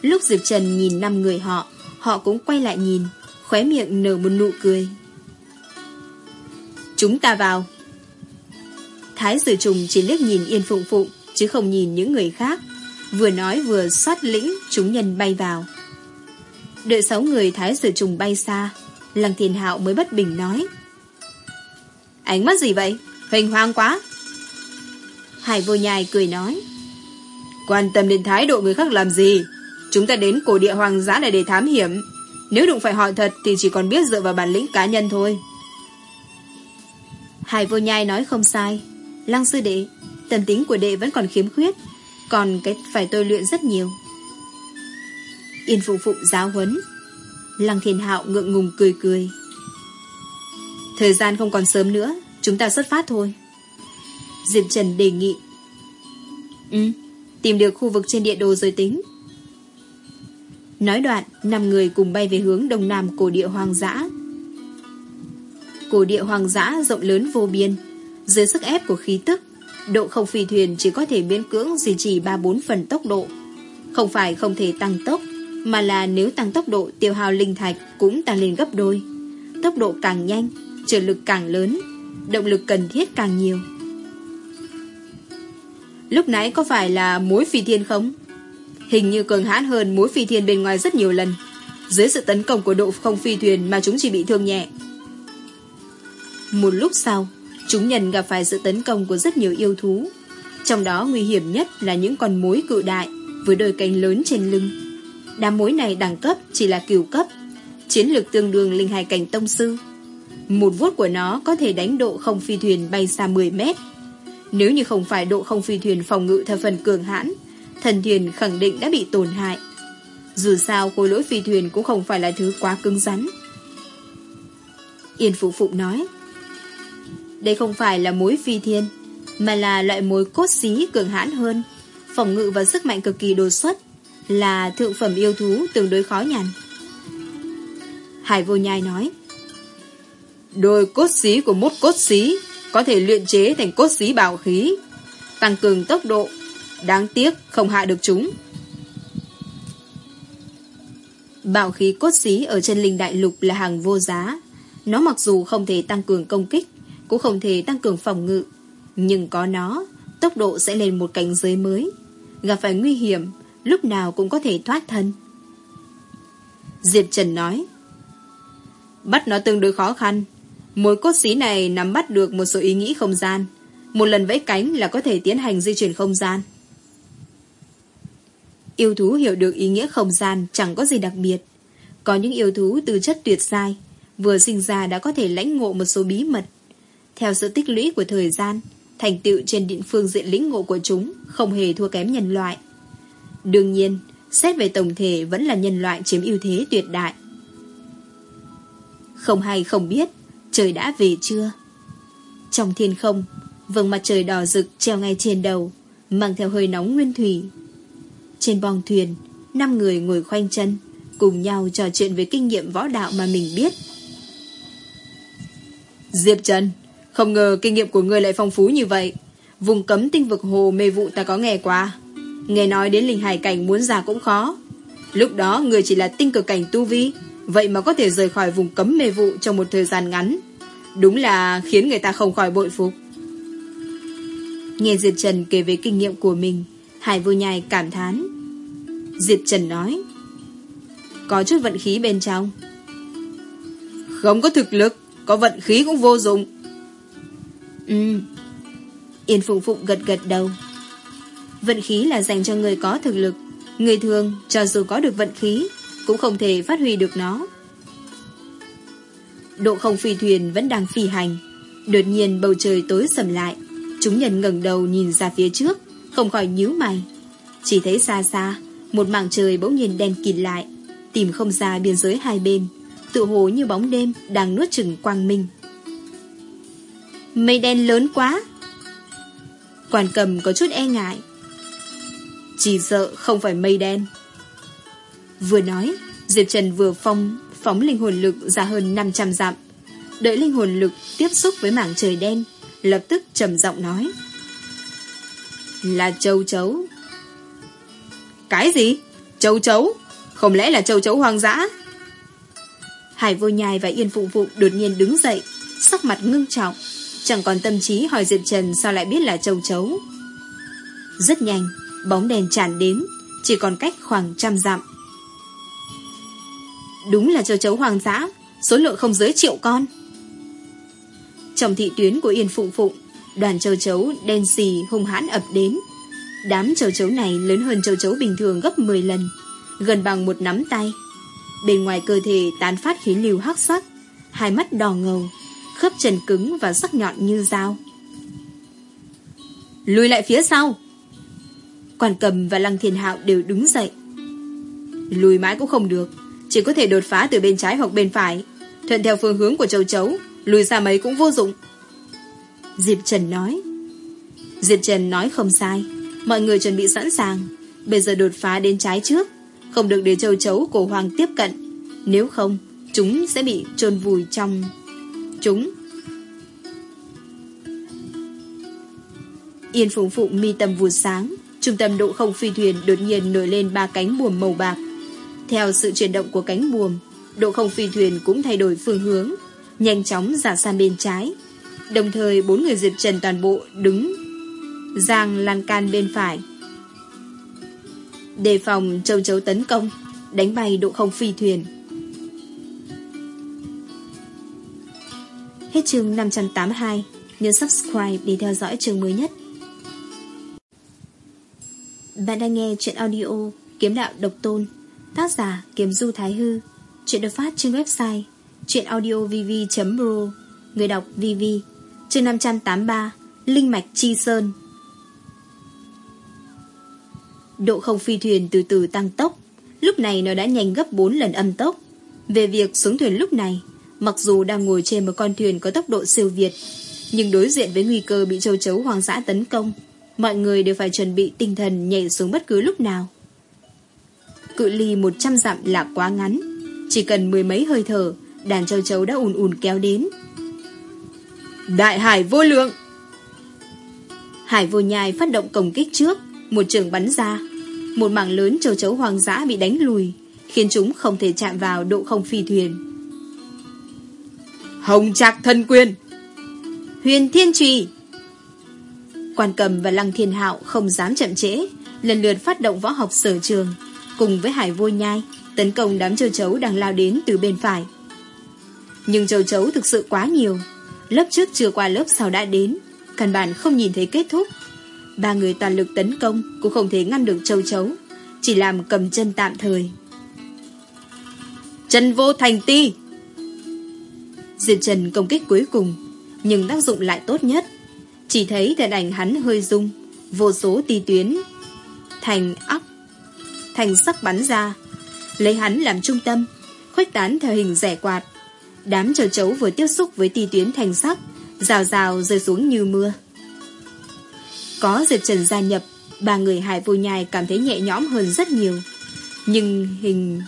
[SPEAKER 1] Lúc Diệp Trần nhìn năm người họ, họ cũng quay lại nhìn, khóe miệng nở một nụ cười. Chúng ta vào. Thái sử trùng chỉ liếc nhìn Yên Phụng Phụng, chứ không nhìn những người khác. Vừa nói vừa xoát lĩnh chúng nhân bay vào. Đợi sáu người Thái sử trùng bay xa, Lăng Thiên Hạo mới bất bình nói. Ánh mắt gì vậy? Huỳnh hoang quá. Hải vô nhai cười nói. Quan tâm đến thái độ người khác làm gì? Chúng ta đến cổ địa hoàng giã này để thám hiểm. Nếu đụng phải họ thật thì chỉ còn biết dựa vào bản lĩnh cá nhân thôi. Hải vô nhai nói không sai. Lăng sư đệ, tâm tính của đệ vẫn còn khiếm khuyết. Còn cái phải tôi luyện rất nhiều. Yên phụ phụ giáo huấn. Lăng thiên hạo ngượng ngùng cười cười. Thời gian không còn sớm nữa, chúng ta xuất phát thôi. Diệp Trần đề nghị. Ừ, tìm được khu vực trên địa đồ rồi tính. Nói đoạn, năm người cùng bay về hướng đông nam cổ địa hoang dã. Cổ địa hoang dã rộng lớn vô biên, dưới sức ép của khí tức, độ không phi thuyền chỉ có thể miễn cưỡng duy trì 3-4 phần tốc độ. Không phải không thể tăng tốc, mà là nếu tăng tốc độ tiêu hao linh thạch cũng tăng lên gấp đôi. Tốc độ càng nhanh, trở lực càng lớn, động lực cần thiết càng nhiều. Lúc nãy có phải là mối phi thiên không? Hình như cường hãn hơn mối phi thiên bên ngoài rất nhiều lần. Dưới sự tấn công của độ không phi thuyền mà chúng chỉ bị thương nhẹ. Một lúc sau, chúng nhân gặp phải sự tấn công của rất nhiều yêu thú. Trong đó nguy hiểm nhất là những con mối cự đại với đôi cánh lớn trên lưng. Đám mối này đẳng cấp chỉ là cửu cấp, chiến lược tương đương linh hài cảnh tông sư. Một vuốt của nó có thể đánh độ không phi thuyền bay xa 10 mét. Nếu như không phải độ không phi thuyền phòng ngự theo phần cường hãn, thần thuyền khẳng định đã bị tổn hại. Dù sao khối lỗi phi thuyền cũng không phải là thứ quá cứng rắn. Yên Phụ Phụ nói, đây không phải là mối phi thiên, mà là loại mối cốt xí cường hãn hơn, phòng ngự và sức mạnh cực kỳ đột xuất, là thượng phẩm yêu thú tương đối khó nhằn. Hải vô nhai nói, Đôi cốt xí của mốt cốt xí có thể luyện chế thành cốt xí bảo khí, tăng cường tốc độ, đáng tiếc không hạ được chúng. Bảo khí cốt xí ở trên linh đại lục là hàng vô giá. Nó mặc dù không thể tăng cường công kích, cũng không thể tăng cường phòng ngự, nhưng có nó, tốc độ sẽ lên một cảnh giới mới. Gặp phải nguy hiểm, lúc nào cũng có thể thoát thân. Diệp Trần nói, Bắt nó tương đối khó khăn, Mối cốt xí này nắm bắt được một số ý nghĩ không gian. Một lần vẫy cánh là có thể tiến hành di chuyển không gian. Yêu thú hiểu được ý nghĩa không gian chẳng có gì đặc biệt. Có những yêu thú từ chất tuyệt sai, vừa sinh ra đã có thể lãnh ngộ một số bí mật. Theo sự tích lũy của thời gian, thành tựu trên điện phương diện lĩnh ngộ của chúng không hề thua kém nhân loại. Đương nhiên, xét về tổng thể vẫn là nhân loại chiếm ưu thế tuyệt đại. Không hay không biết, trời đã về chưa? Trong thiên không, vầng mặt trời đỏ rực treo ngay trên đầu, mang theo hơi nóng nguyên thủy. Trên bong thuyền, năm người ngồi khoanh chân, cùng nhau trò chuyện về kinh nghiệm võ đạo mà mình biết. Diệp Trần, không ngờ kinh nghiệm của người lại phong phú như vậy. Vùng cấm tinh vực hồ mê vụ ta có nghe qua. Nghe nói đến linh hải cảnh muốn già cũng khó. Lúc đó người chỉ là tinh cực cảnh tu vi, Vậy mà có thể rời khỏi vùng cấm mê vụ trong một thời gian ngắn. Đúng là khiến người ta không khỏi bội phục. Nghe Diệp Trần kể về kinh nghiệm của mình, Hải vô nhai cảm thán. Diệp Trần nói, có chút vận khí bên trong. Không có thực lực, có vận khí cũng vô dụng. Ừ. Yên Phụng Phụng gật gật đầu. Vận khí là dành cho người có thực lực. Người thường, cho dù có được vận khí, cũng không thể phát huy được nó. Độ không phi thuyền vẫn đang phi hành. Đột nhiên bầu trời tối sầm lại. Chúng nhân ngẩng đầu nhìn ra phía trước, không khỏi nhíu mày. Chỉ thấy xa xa, một mảng trời bỗng nhiên đen kịt lại. tìm không ra biên giới hai bên, tự hồ như bóng đêm đang nuốt chừng quang minh. Mây đen lớn quá. Quản cầm có chút e ngại. Chỉ sợ không phải mây đen. Vừa nói, Diệp Trần vừa phong phóng linh hồn lực ra hơn 500 dặm. Đợi linh hồn lực tiếp xúc với mảng trời đen, lập tức trầm giọng nói. Là châu chấu.
[SPEAKER 2] Cái gì? Châu chấu? Không lẽ là châu chấu hoang dã?
[SPEAKER 1] Hải vô nhai và Yên Phụ Phụ đột nhiên đứng dậy, sắc mặt ngưng trọng, chẳng còn tâm trí hỏi Diệp Trần sao lại biết là châu chấu. Rất nhanh, bóng đèn tràn đến, chỉ còn cách khoảng trăm dặm. Đúng là châu chấu hoàng dã, số lượng không dưới triệu con. Trong thị tuyến của Yên Phụng Phụng, đoàn châu chấu đen xì hung hãn ập đến. Đám châu chấu này lớn hơn châu chấu bình thường gấp 10 lần, gần bằng một nắm tay. Bên ngoài cơ thể tán phát khí lưu hắc sắc, hai mắt đỏ ngầu, khớp trần cứng và sắc nhọn như dao.
[SPEAKER 2] Lùi lại phía sau!
[SPEAKER 1] Quản cầm và Lăng Thiên Hạo đều đứng dậy.
[SPEAKER 2] Lùi mãi cũng không được, chỉ có thể đột phá từ bên trái hoặc bên phải, thuận theo phương hướng của châu chấu, lùi xa mấy cũng vô dụng.
[SPEAKER 1] Diệp Trần nói. Diệp Trần nói không sai, mọi người chuẩn bị sẵn sàng, bây giờ đột phá đến trái trước, không được để châu chấu cổ hoàng tiếp cận, nếu không, chúng sẽ bị chôn vùi trong chúng. Yên phụng phụng mi tâm vụt sáng, trung tâm độ không phi thuyền đột nhiên nổi lên ba cánh buồm màu bạc. Theo sự chuyển động của cánh buồm, độ không phi thuyền cũng thay đổi phương hướng, nhanh chóng giả sang bên trái. Đồng thời bốn người Diệp Trần toàn bộ đứng giang lan can bên phải. Đề phòng châu chấu tấn công, đánh bay độ không phi thuyền. Hết chương 582, nhớ subscribe để theo dõi chương mới nhất. Bạn đang nghe chuyện audio Kiếm đạo độc tôn, tác giả Kiếm Du Thái Hư, chuyện được phát trên website chuyenaudiovv.pro, người đọc VV, chương 583, Linh mạch Chi Sơn. Độ không phi thuyền từ từ tăng tốc, lúc này nó đã nhanh gấp 4 lần âm tốc. Về việc xuống thuyền lúc này, Mặc dù đang ngồi trên một con thuyền có tốc độ siêu việt, nhưng đối diện với nguy cơ bị châu chấu hoàng dã tấn công, mọi người đều phải chuẩn bị tinh thần nhảy xuống bất cứ lúc nào. Cự ly 100 dặm là quá ngắn, chỉ cần mười mấy hơi thở, đàn châu chấu đã ùn ùn kéo đến.
[SPEAKER 2] Đại hải vô lượng!
[SPEAKER 1] Hải vô nhai phát động công kích trước, một trường bắn ra. Một mảng lớn châu chấu hoang dã bị đánh lùi, khiến chúng không thể chạm vào độ không phi thuyền.
[SPEAKER 2] Hồng Trạc Thân Quyền
[SPEAKER 1] Huyền Thiên Trì Quan cầm và Lăng Thiên Hạo không dám chậm trễ lần lượt phát động võ học sở trường cùng với Hải Vô Nhai tấn công đám châu chấu đang lao đến từ bên phải. Nhưng châu chấu thực sự quá nhiều lớp trước chưa qua lớp sau đã đến căn bản không nhìn thấy kết thúc ba người toàn lực tấn công cũng không thể ngăn được châu chấu chỉ làm cầm chân tạm thời.
[SPEAKER 2] Chân vô thành ti
[SPEAKER 1] Diệp Trần công kích cuối cùng, nhưng tác dụng lại tốt nhất. Chỉ thấy thân ảnh hắn hơi rung, vô số ti tuyến, thành óc, thành sắc bắn ra, lấy hắn làm trung tâm, khuếch tán theo hình rẻ quạt. Đám châu chấu vừa tiếp xúc với ti tuyến thành sắc, rào rào rơi xuống như mưa. Có Diệp Trần gia nhập, ba người hải vô nhai cảm thấy nhẹ nhõm hơn rất nhiều. Nhưng hình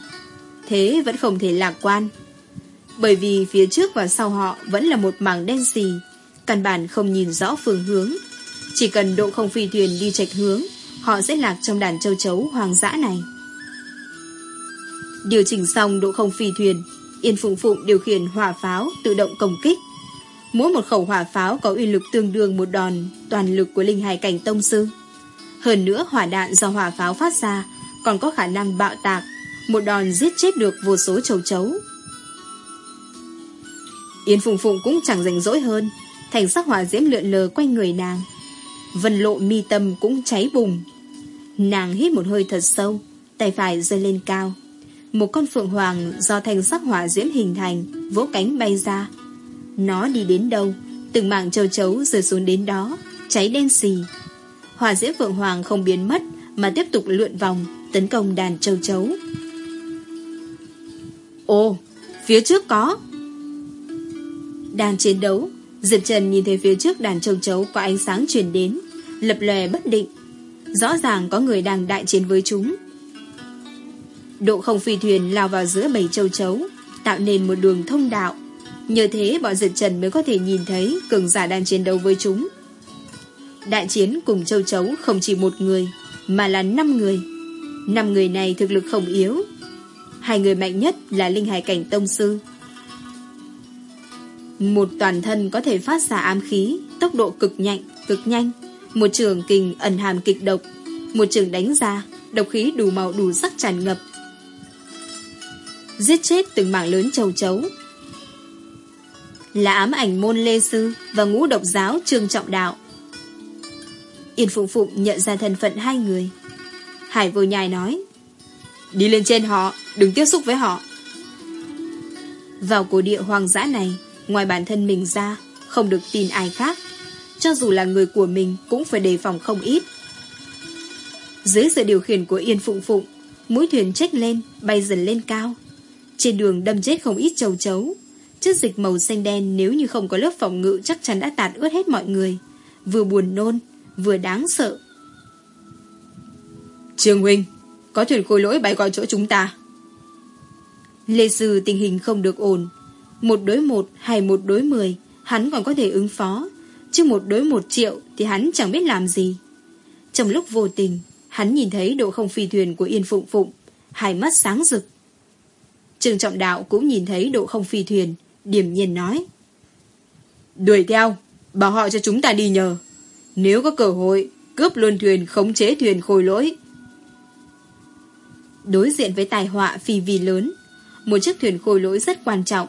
[SPEAKER 1] thế vẫn không thể lạc quan. Bởi vì phía trước và sau họ vẫn là một mảng đen xì, căn bản không nhìn rõ phương hướng. Chỉ cần độ không phi thuyền đi trạch hướng, họ sẽ lạc trong đàn châu chấu hoang dã này. Điều chỉnh xong độ không phi thuyền, Yên Phụng Phụng điều khiển hỏa pháo tự động công kích. Mỗi một khẩu hỏa pháo có uy lực tương đương một đòn toàn lực của linh hải cảnh tông sư. Hơn nữa hỏa đạn do hỏa pháo phát ra còn có khả năng bạo tạc, một đòn giết chết được vô số châu chấu. Yên Phùng Phụng cũng chẳng rảnh rỗi hơn Thành sắc hỏa diễm lượn lờ quanh người nàng Vân lộ mi tâm cũng cháy bùng Nàng hít một hơi thật sâu Tay phải rơi lên cao. Một con phượng hoàng do thành sắc hỏa diễm hình thành Vỗ cánh bay ra. Nó đi đến đâu? Từng mảng châu chấu rơi xuống đến đó Cháy đen xì. Hỏa diễm phượng hoàng không biến mất Mà tiếp tục lượn vòng Tấn công đàn châu chấu.
[SPEAKER 2] Ồ, phía trước có.
[SPEAKER 1] đàn chiến đấu, Diệp Trần nhìn thấy phía trước đàn châu chấu có ánh sáng truyền đến, lập lòe bất định. Rõ ràng có người đang đại chiến với chúng. Độ không phi thuyền lao vào giữa bầy châu chấu, tạo nên một đường thông đạo. Nhờ thế bọn Diệp Trần mới có thể nhìn thấy cường giả đang chiến đấu với chúng. Đại chiến cùng châu chấu không chỉ một người, mà là năm người. Năm người này thực lực không yếu. Hai người mạnh nhất là Linh Hải Cảnh Tông Sư. Một toàn thân có thể phát ra ám khí, tốc độ cực nhanh, cực nhanh. Một trường kình ẩn hàm kịch độc. Một trường đánh ra, độc khí đủ màu đủ sắc tràn ngập. Giết chết từng mảng lớn châu chấu. Là ám ảnh môn Lê Sư và ngũ độc giáo Trương Trọng Đạo. Yên Phụng Phụng nhận ra thân phận hai người. Hải vô nhai nói Đi lên trên họ, đừng tiếp xúc với họ. Vào cổ địa hoang dã này, ngoài bản thân mình ra, không được tin ai khác. Cho dù là người của mình cũng phải đề phòng không ít. Dưới sự điều khiển của Yên Phụng Phụng, mũi thuyền trách lên, bay dần lên cao. Trên đường đâm chết không ít trầu chấu. Chất dịch màu xanh đen nếu như không có lớp phòng ngự chắc chắn đã tạt ướt hết mọi người. Vừa buồn nôn, vừa đáng sợ.
[SPEAKER 2] Trương Huynh, có thuyền khôi lỗi bay qua chỗ chúng ta.
[SPEAKER 1] Lê Sư tình hình không được ổn. Một đối một hay một đối mười, hắn còn có thể ứng phó. Chứ một đối một triệu thì hắn chẳng biết làm gì. Trong lúc vô tình, hắn nhìn thấy độ không phi thuyền của Yên Phụng Phụng, hai mắt sáng rực. Trường Trọng Đạo cũng nhìn thấy độ không phi thuyền, điểm nhiên nói.
[SPEAKER 2] Đuổi theo, bảo họ cho chúng ta đi nhờ. Nếu có cơ hội, cướp luôn thuyền khống chế thuyền khôi lỗi.
[SPEAKER 1] Đối diện với tài họa phi vi lớn, một chiếc thuyền khôi lỗi rất quan trọng.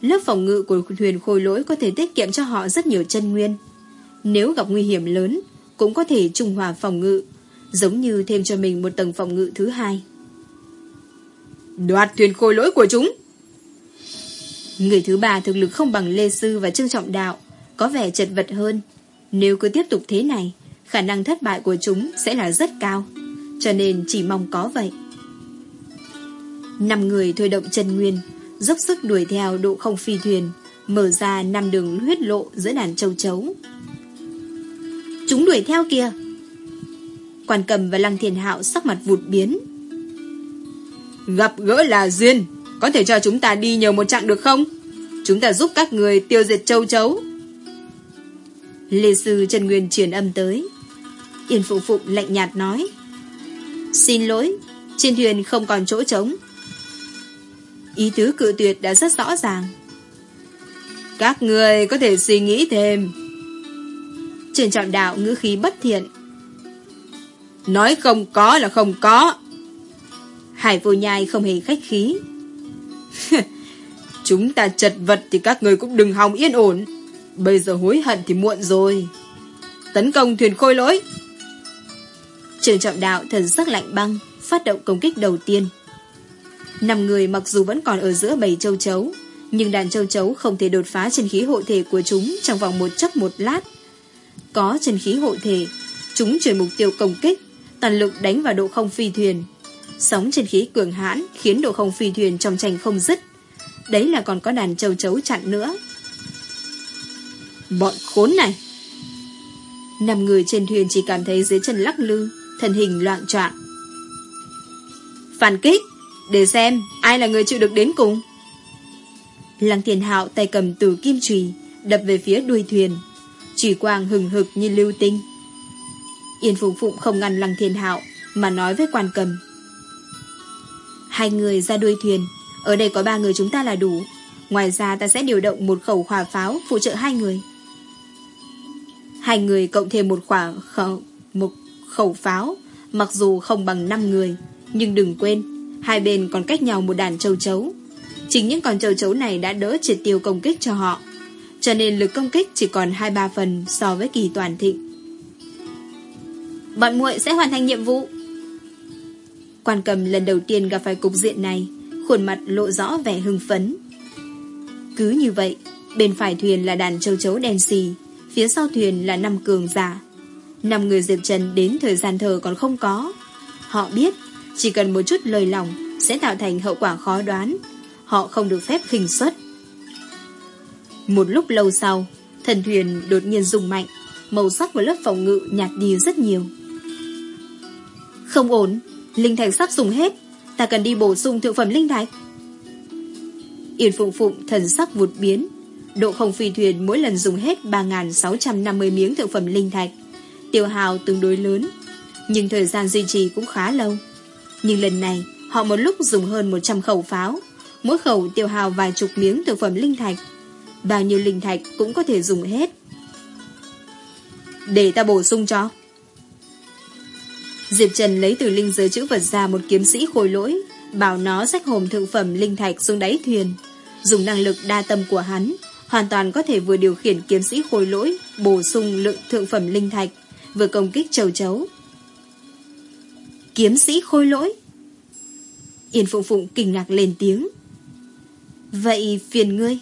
[SPEAKER 1] Lớp phòng ngự của thuyền khôi lỗi có thể tiết kiệm cho họ rất nhiều chân nguyên. Nếu gặp nguy hiểm lớn, cũng có thể trung hòa phòng ngự, giống như thêm cho mình một tầng phòng ngự thứ hai.
[SPEAKER 2] Đoạt thuyền khôi lỗi của chúng!
[SPEAKER 1] Người thứ ba thực lực không bằng Lê Sư và Trương Trọng Đạo, có vẻ chật vật hơn. Nếu cứ tiếp tục thế này, khả năng thất bại của chúng sẽ là rất cao, cho nên chỉ mong có vậy. Năm người thôi động chân nguyên, dốc sức đuổi theo độ không phi thuyền, mở ra năm đường huyết lộ giữa đàn châu chấu. Chúng đuổi theo kìa! Quan cầm và lăng thiền hạo sắc mặt vụt biến.
[SPEAKER 2] Gặp gỡ là duyên, có thể cho chúng ta đi nhiều một chặng được không? Chúng ta giúp các người tiêu diệt châu chấu.
[SPEAKER 1] Lê Sư Trần Nguyên truyền âm tới. Yên Phụ Phụng lạnh nhạt nói. Xin lỗi, trên thuyền không còn chỗ trống. Ý tứ cự tuyệt đã rất rõ ràng.
[SPEAKER 2] Các người có thể suy nghĩ thêm.
[SPEAKER 1] Trường trọng đạo ngữ khí bất thiện.
[SPEAKER 2] Nói không có là không có.
[SPEAKER 1] Hải vô nhai không hề khách khí. (laughs)
[SPEAKER 2] Chúng ta chật vật thì các người cũng đừng hòng yên ổn. Bây giờ hối hận thì muộn rồi. Tấn công thuyền khôi lỗi.
[SPEAKER 1] Trường trọng đạo thần sắc lạnh băng, phát động công kích đầu tiên. Năm người mặc dù vẫn còn ở giữa bầy châu chấu, nhưng đàn châu chấu không thể đột phá chân khí hộ thể của chúng trong vòng một chốc một lát. Có chân khí hộ thể, chúng chuyển mục tiêu công kích, tàn lực đánh vào độ không phi thuyền. Sóng chân khí cường hãn khiến độ không phi thuyền trong tranh không dứt. Đấy là còn có đàn châu chấu chặn nữa.
[SPEAKER 2] Bọn khốn này!
[SPEAKER 1] Năm người trên thuyền chỉ cảm thấy dưới chân lắc lư, thân hình loạn trọng.
[SPEAKER 2] Phản kích! Để xem ai là người chịu được đến cùng.
[SPEAKER 1] Lăng tiền hạo tay cầm từ kim trùy, đập về phía đuôi thuyền. Trùy quang hừng hực như lưu tinh. Yên Phụng Phụng không ngăn Lăng Thiên Hạo mà nói với quan cầm. Hai người ra đuôi thuyền, ở đây có ba người chúng ta là đủ. Ngoài ra ta sẽ điều động một khẩu hỏa pháo phụ trợ hai người. Hai người cộng thêm một khẩu, một khẩu pháo, mặc dù không bằng năm người, nhưng đừng quên, hai bên còn cách nhau một đàn châu chấu. Chính những con châu chấu này đã đỡ triệt tiêu công kích cho họ, cho nên lực công kích chỉ còn 2-3 phần so với kỳ toàn thịnh. Bọn muội sẽ hoàn thành nhiệm vụ. Quan cầm lần đầu tiên gặp phải cục diện này, khuôn mặt lộ rõ vẻ hưng phấn. Cứ như vậy, bên phải thuyền là đàn châu chấu đen xì, phía sau thuyền là năm cường giả. Năm người Diệp Trần đến thời gian thờ còn không có. Họ biết, chỉ cần một chút lời lòng sẽ tạo thành hậu quả khó đoán. họ không được phép khinh suất. Một lúc lâu sau, thần thuyền đột nhiên rung mạnh, màu sắc của lớp phòng ngự nhạt đi rất nhiều. Không ổn, linh thạch sắp dùng hết, ta cần đi bổ sung thượng phẩm linh thạch. Yên Phụng Phụng thần sắc vụt biến, độ không phi thuyền mỗi lần dùng hết 3.650 miếng thượng phẩm linh thạch, tiêu hào tương đối lớn, nhưng thời gian duy trì cũng khá lâu. Nhưng lần này, họ một lúc dùng hơn 100 khẩu pháo, mỗi khẩu tiêu hào vài chục miếng thực phẩm linh thạch. Bao nhiêu linh thạch cũng có thể dùng hết. Để ta bổ sung cho. Diệp Trần lấy từ linh giới chữ vật ra một kiếm sĩ khôi lỗi, bảo nó xách hồn thượng phẩm linh thạch xuống đáy thuyền. Dùng năng lực đa tâm của hắn, hoàn toàn có thể vừa điều khiển kiếm sĩ khôi lỗi, bổ sung lượng thượng phẩm linh thạch, vừa công kích trầu chấu. Kiếm sĩ khôi lỗi? Yên Phụng Phụng kinh ngạc lên tiếng. Vậy phiền ngươi.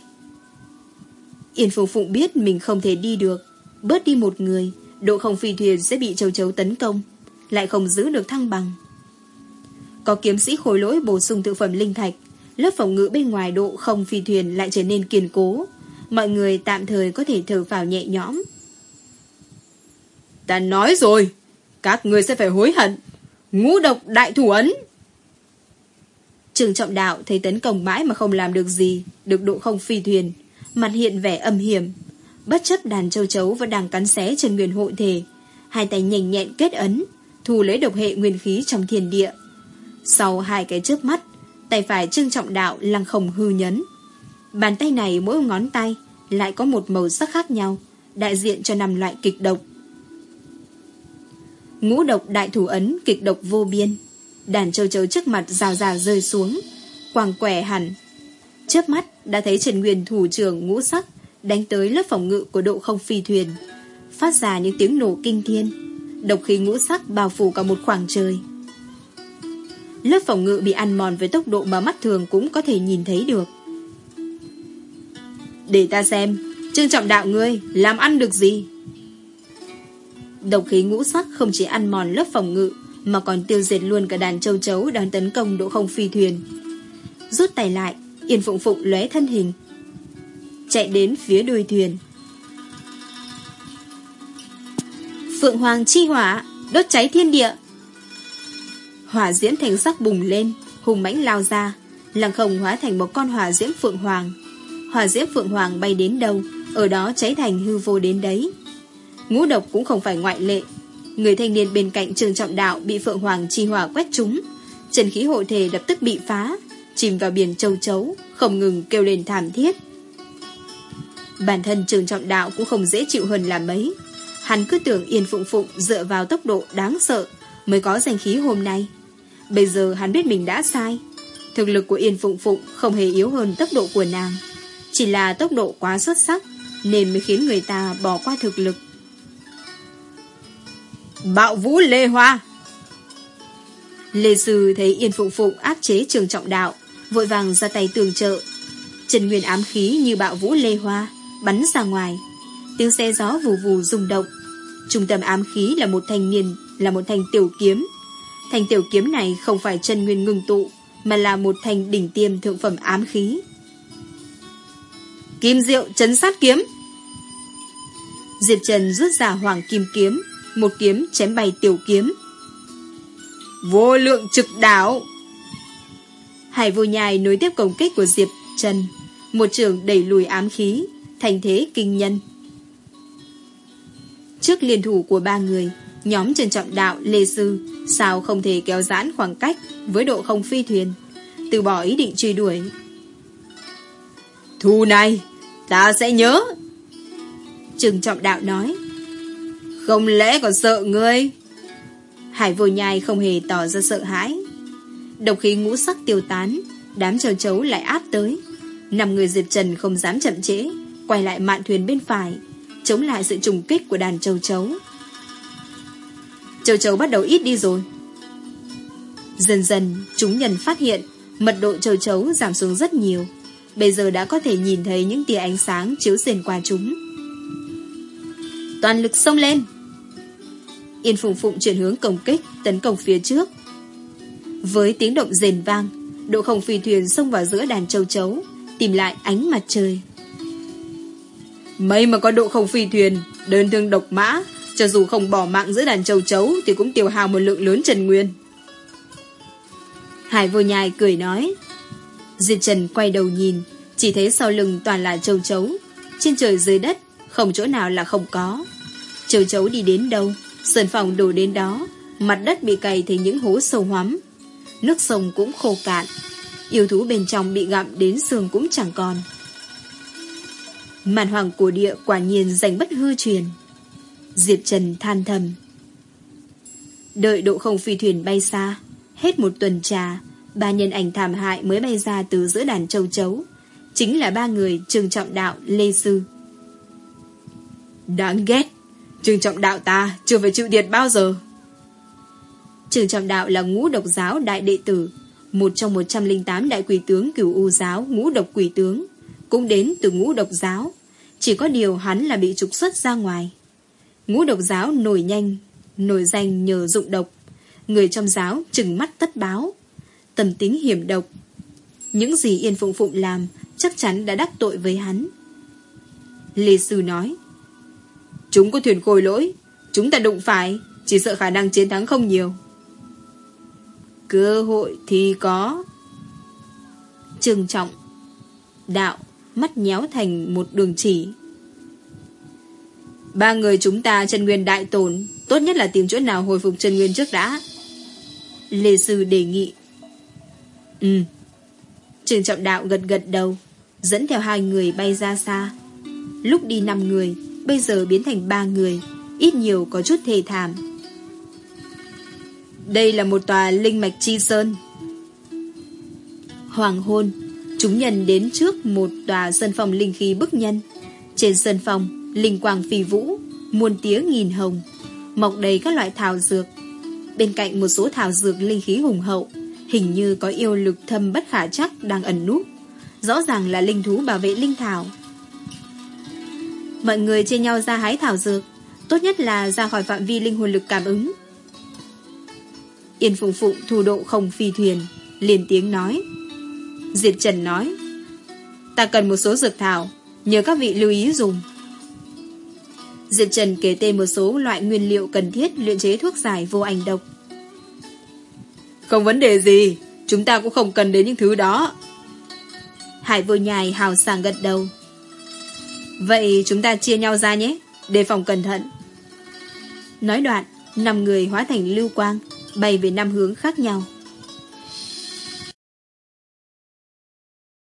[SPEAKER 1] Yên Phụng Phụng biết mình không thể đi được. Bớt đi một người, độ không phi thuyền sẽ bị châu chấu tấn công, lại không giữ được thăng bằng. Có kiếm sĩ khối lỗi bổ sung thực phẩm linh thạch, lớp phòng ngự bên ngoài độ không phi thuyền lại trở nên kiên cố. Mọi người tạm thời có thể thở vào nhẹ nhõm.
[SPEAKER 2] Ta nói rồi, các người sẽ phải hối hận. Ngũ độc đại thủ ấn.
[SPEAKER 1] Trường trọng đạo thấy tấn công mãi mà không làm được gì, được độ không phi thuyền, mặt hiện vẻ âm hiểm. Bất chấp đàn châu chấu vẫn đang cắn xé trần nguyên hội thể, hai tay nhanh nhẹn kết ấn, thu lấy độc hệ nguyên khí trong thiên địa. Sau hai cái chớp mắt, tay phải trương trọng đạo lăng không hư nhấn. Bàn tay này mỗi ngón tay lại có một màu sắc khác nhau, đại diện cho năm loại kịch độc. Ngũ độc đại thủ ấn kịch độc vô biên, Đàn châu chấu trước mặt rào rào rơi xuống Quàng quẻ hẳn. Chớp mắt đã thấy Trần Nguyên thủ trưởng ngũ sắc Đánh tới lớp phòng ngự của độ không phi thuyền. Phát ra những tiếng nổ kinh thiên Độc khí ngũ sắc bao phủ cả một khoảng trời. Lớp phòng ngự bị ăn mòn với tốc độ mà mắt thường cũng có thể nhìn thấy được.
[SPEAKER 2] Để ta xem Trương trọng đạo ngươi Làm ăn được gì?
[SPEAKER 1] Độc khí ngũ sắc không chỉ ăn mòn lớp phòng ngự mà còn tiêu diệt luôn cả đàn châu chấu đang tấn công độ không phi thuyền. Rút tay lại, Yên Phụng Phụng lóe thân hình. Chạy đến phía đuôi thuyền. Phượng Hoàng chi hỏa, đốt cháy thiên địa. Hỏa diễm thành sắc bùng lên, hùng mãnh lao ra, lăng không hóa thành một con hỏa diễm Phượng Hoàng. Hỏa diễm Phượng Hoàng bay đến đâu, ở đó cháy thành hư vô đến đấy. Ngũ độc cũng không phải ngoại lệ, Người thanh niên bên cạnh trường trọng đạo bị Phượng Hoàng chi hỏa quét trúng. Trần khí hộ thể lập tức bị phá, chìm vào biển châu chấu, không ngừng kêu lên thảm thiết. Bản thân trường trọng đạo cũng không dễ chịu hơn là mấy. Hắn cứ tưởng Yên Phụng Phụng dựa vào tốc độ đáng sợ mới có danh khí hôm nay. Bây giờ hắn biết mình đã sai. Thực lực của Yên Phụng Phụng không hề yếu hơn tốc độ của nàng. Chỉ là tốc độ quá xuất sắc nên mới khiến người ta bỏ qua thực lực.
[SPEAKER 2] Bạo vũ Lê Hoa.
[SPEAKER 1] Lê Sư thấy Yên Phụng Phụng áp chế trường trọng đạo, Vội vàng ra tay tường trợ. Trần Nguyên ám khí như bạo vũ Lê Hoa, Bắn ra ngoài. Tiếng xe gió vù vù rung động. Trung tâm ám khí là một thanh niên, Là một thanh tiểu kiếm. Thanh tiểu kiếm này không phải Trần Nguyên ngừng tụ, Mà là một thanh đỉnh tiêm thượng phẩm ám khí.
[SPEAKER 2] Kim diệu chấn sát kiếm.
[SPEAKER 1] Diệp Trần rút ra hoàng kim kiếm một kiếm chém bay tiểu kiếm.
[SPEAKER 2] Vô lượng trực đảo!
[SPEAKER 1] Hải vô nhai nối tiếp công kích của Diệp Trần, một trường đẩy lùi ám khí, thành thế kinh nhân. Trước liên thủ của ba người, nhóm Trần Trọng Đạo, Lê Sư sao không thể kéo giãn khoảng cách với độ không phi thuyền, từ bỏ ý định truy đuổi.
[SPEAKER 2] thu này, ta sẽ nhớ.
[SPEAKER 1] Trừng Trọng Đạo nói.
[SPEAKER 2] Không lẽ còn sợ ngươi?
[SPEAKER 1] Hải vô nhai không hề tỏ ra sợ hãi. Độc khí ngũ sắc tiêu tán, đám châu chấu lại áp tới. Năm người Diệp Trần không dám chậm trễ, quay lại mạn thuyền bên phải, chống lại sự trùng kích của đàn châu chấu. Châu chấu bắt đầu ít đi rồi. Dần dần, chúng nhân phát hiện mật độ châu chấu giảm xuống rất nhiều. Bây giờ đã có thể nhìn thấy những tia ánh sáng chiếu xền qua chúng. Toàn lực xông lên! Yên Phùng Phụng chuyển hướng công kích, tấn công phía trước. Với tiếng động rền vang, Độ không phi thuyền xông vào giữa đàn châu chấu Tìm lại ánh mặt trời.
[SPEAKER 2] Mấy mà có độ không phi thuyền Đơn thương độc mã Cho dù không bỏ mạng giữa đàn châu chấu Thì cũng tiêu hao một lượng lớn trần nguyên.
[SPEAKER 1] Hải vô nhai cười nói Diệt Trần quay đầu nhìn Chỉ thấy sau lưng toàn là châu chấu. Trên trời dưới đất Không chỗ nào là không có. Châu chấu đi đến đâu? Sườn phòng đổ đến đó Mặt đất bị cày thành những hố sâu hoắm. Nước sông cũng khô cạn. Yêu thú bên trong bị gặm đến xương cũng chẳng còn. Màn hoàng cổ địa quả nhiên giành bất hư truyền. Diệp Trần than thầm. Đợi độ không phi thuyền bay xa Hết một tuần trà Ba nhân ảnh thảm hại mới bay ra từ giữa đàn châu chấu. Chính là ba người Trương Trọng Đạo, Lê Sư.
[SPEAKER 2] Đáng ghét. Trương Trọng Đạo ta chưa phải chịu thiệt bao giờ.
[SPEAKER 1] Trường Trọng Đạo là ngũ độc giáo đại đệ tử, Một trong 108 đại quỷ tướng cửu u giáo ngũ độc quỷ tướng, Cũng đến từ ngũ độc giáo. Chỉ có điều hắn là bị trục xuất ra ngoài. Ngũ độc giáo nổi nhanh, Nổi danh nhờ dụng độc. Người trong giáo chừng mắt tất báo. Tầm tính hiểm độc. Những gì Yên Phụng Phụng làm Chắc chắn đã đắc tội với hắn. Lê Sư nói
[SPEAKER 2] Chúng có thuyền khôi lỗi. Chúng ta đụng phải, Chỉ sợ khả năng chiến thắng không nhiều.
[SPEAKER 1] Cơ hội thì có. Trừng trọng. Đạo Mắt nhéo thành một đường chỉ.
[SPEAKER 2] Ba người chúng ta chân nguyên đại tổn Tốt nhất là tìm chỗ nào hồi phục chân nguyên trước đã.
[SPEAKER 1] Lê Sư đề nghị.
[SPEAKER 2] Ừ.
[SPEAKER 1] Trường trọng đạo gật gật đầu, Dẫn theo hai người bay ra xa. Lúc đi năm người Bây giờ biến thành ba người, Ít nhiều có chút thề thảm.
[SPEAKER 2] Đây là một tòa linh mạch chi sơn.
[SPEAKER 1] Hoàng hôn, Chúng nhân đến trước một tòa sân phòng linh khí bức nhân. Trên sân phòng, Linh quang phi vũ, Muôn tía nghìn hồng, Mọc đầy các loại thảo dược. Bên cạnh một số thảo dược linh khí hùng hậu, Hình như có yêu lực thâm bất khả chắc Đang ẩn núp. Rõ ràng là linh thú bảo vệ linh thảo. Mọi người chia nhau ra hái thảo dược Tốt nhất là ra khỏi phạm vi linh hồn lực cảm ứng Yên Phụng Phụng thủ độ không phi thuyền liền tiếng nói Diệt Trần nói Ta cần một số dược thảo Nhờ các vị lưu ý dùng Diệp Trần kể tên một số loại nguyên liệu cần thiết luyện chế thuốc giải vô ảnh độc.
[SPEAKER 2] Không vấn đề gì, chúng ta cũng không cần đến những thứ đó.
[SPEAKER 1] Hải vô nhài hào sảng gật đầu. Vậy chúng ta chia nhau ra nhé, đề phòng cẩn thận. Nói đoạn, năm người hóa thành lưu quang, bay về năm hướng khác nhau.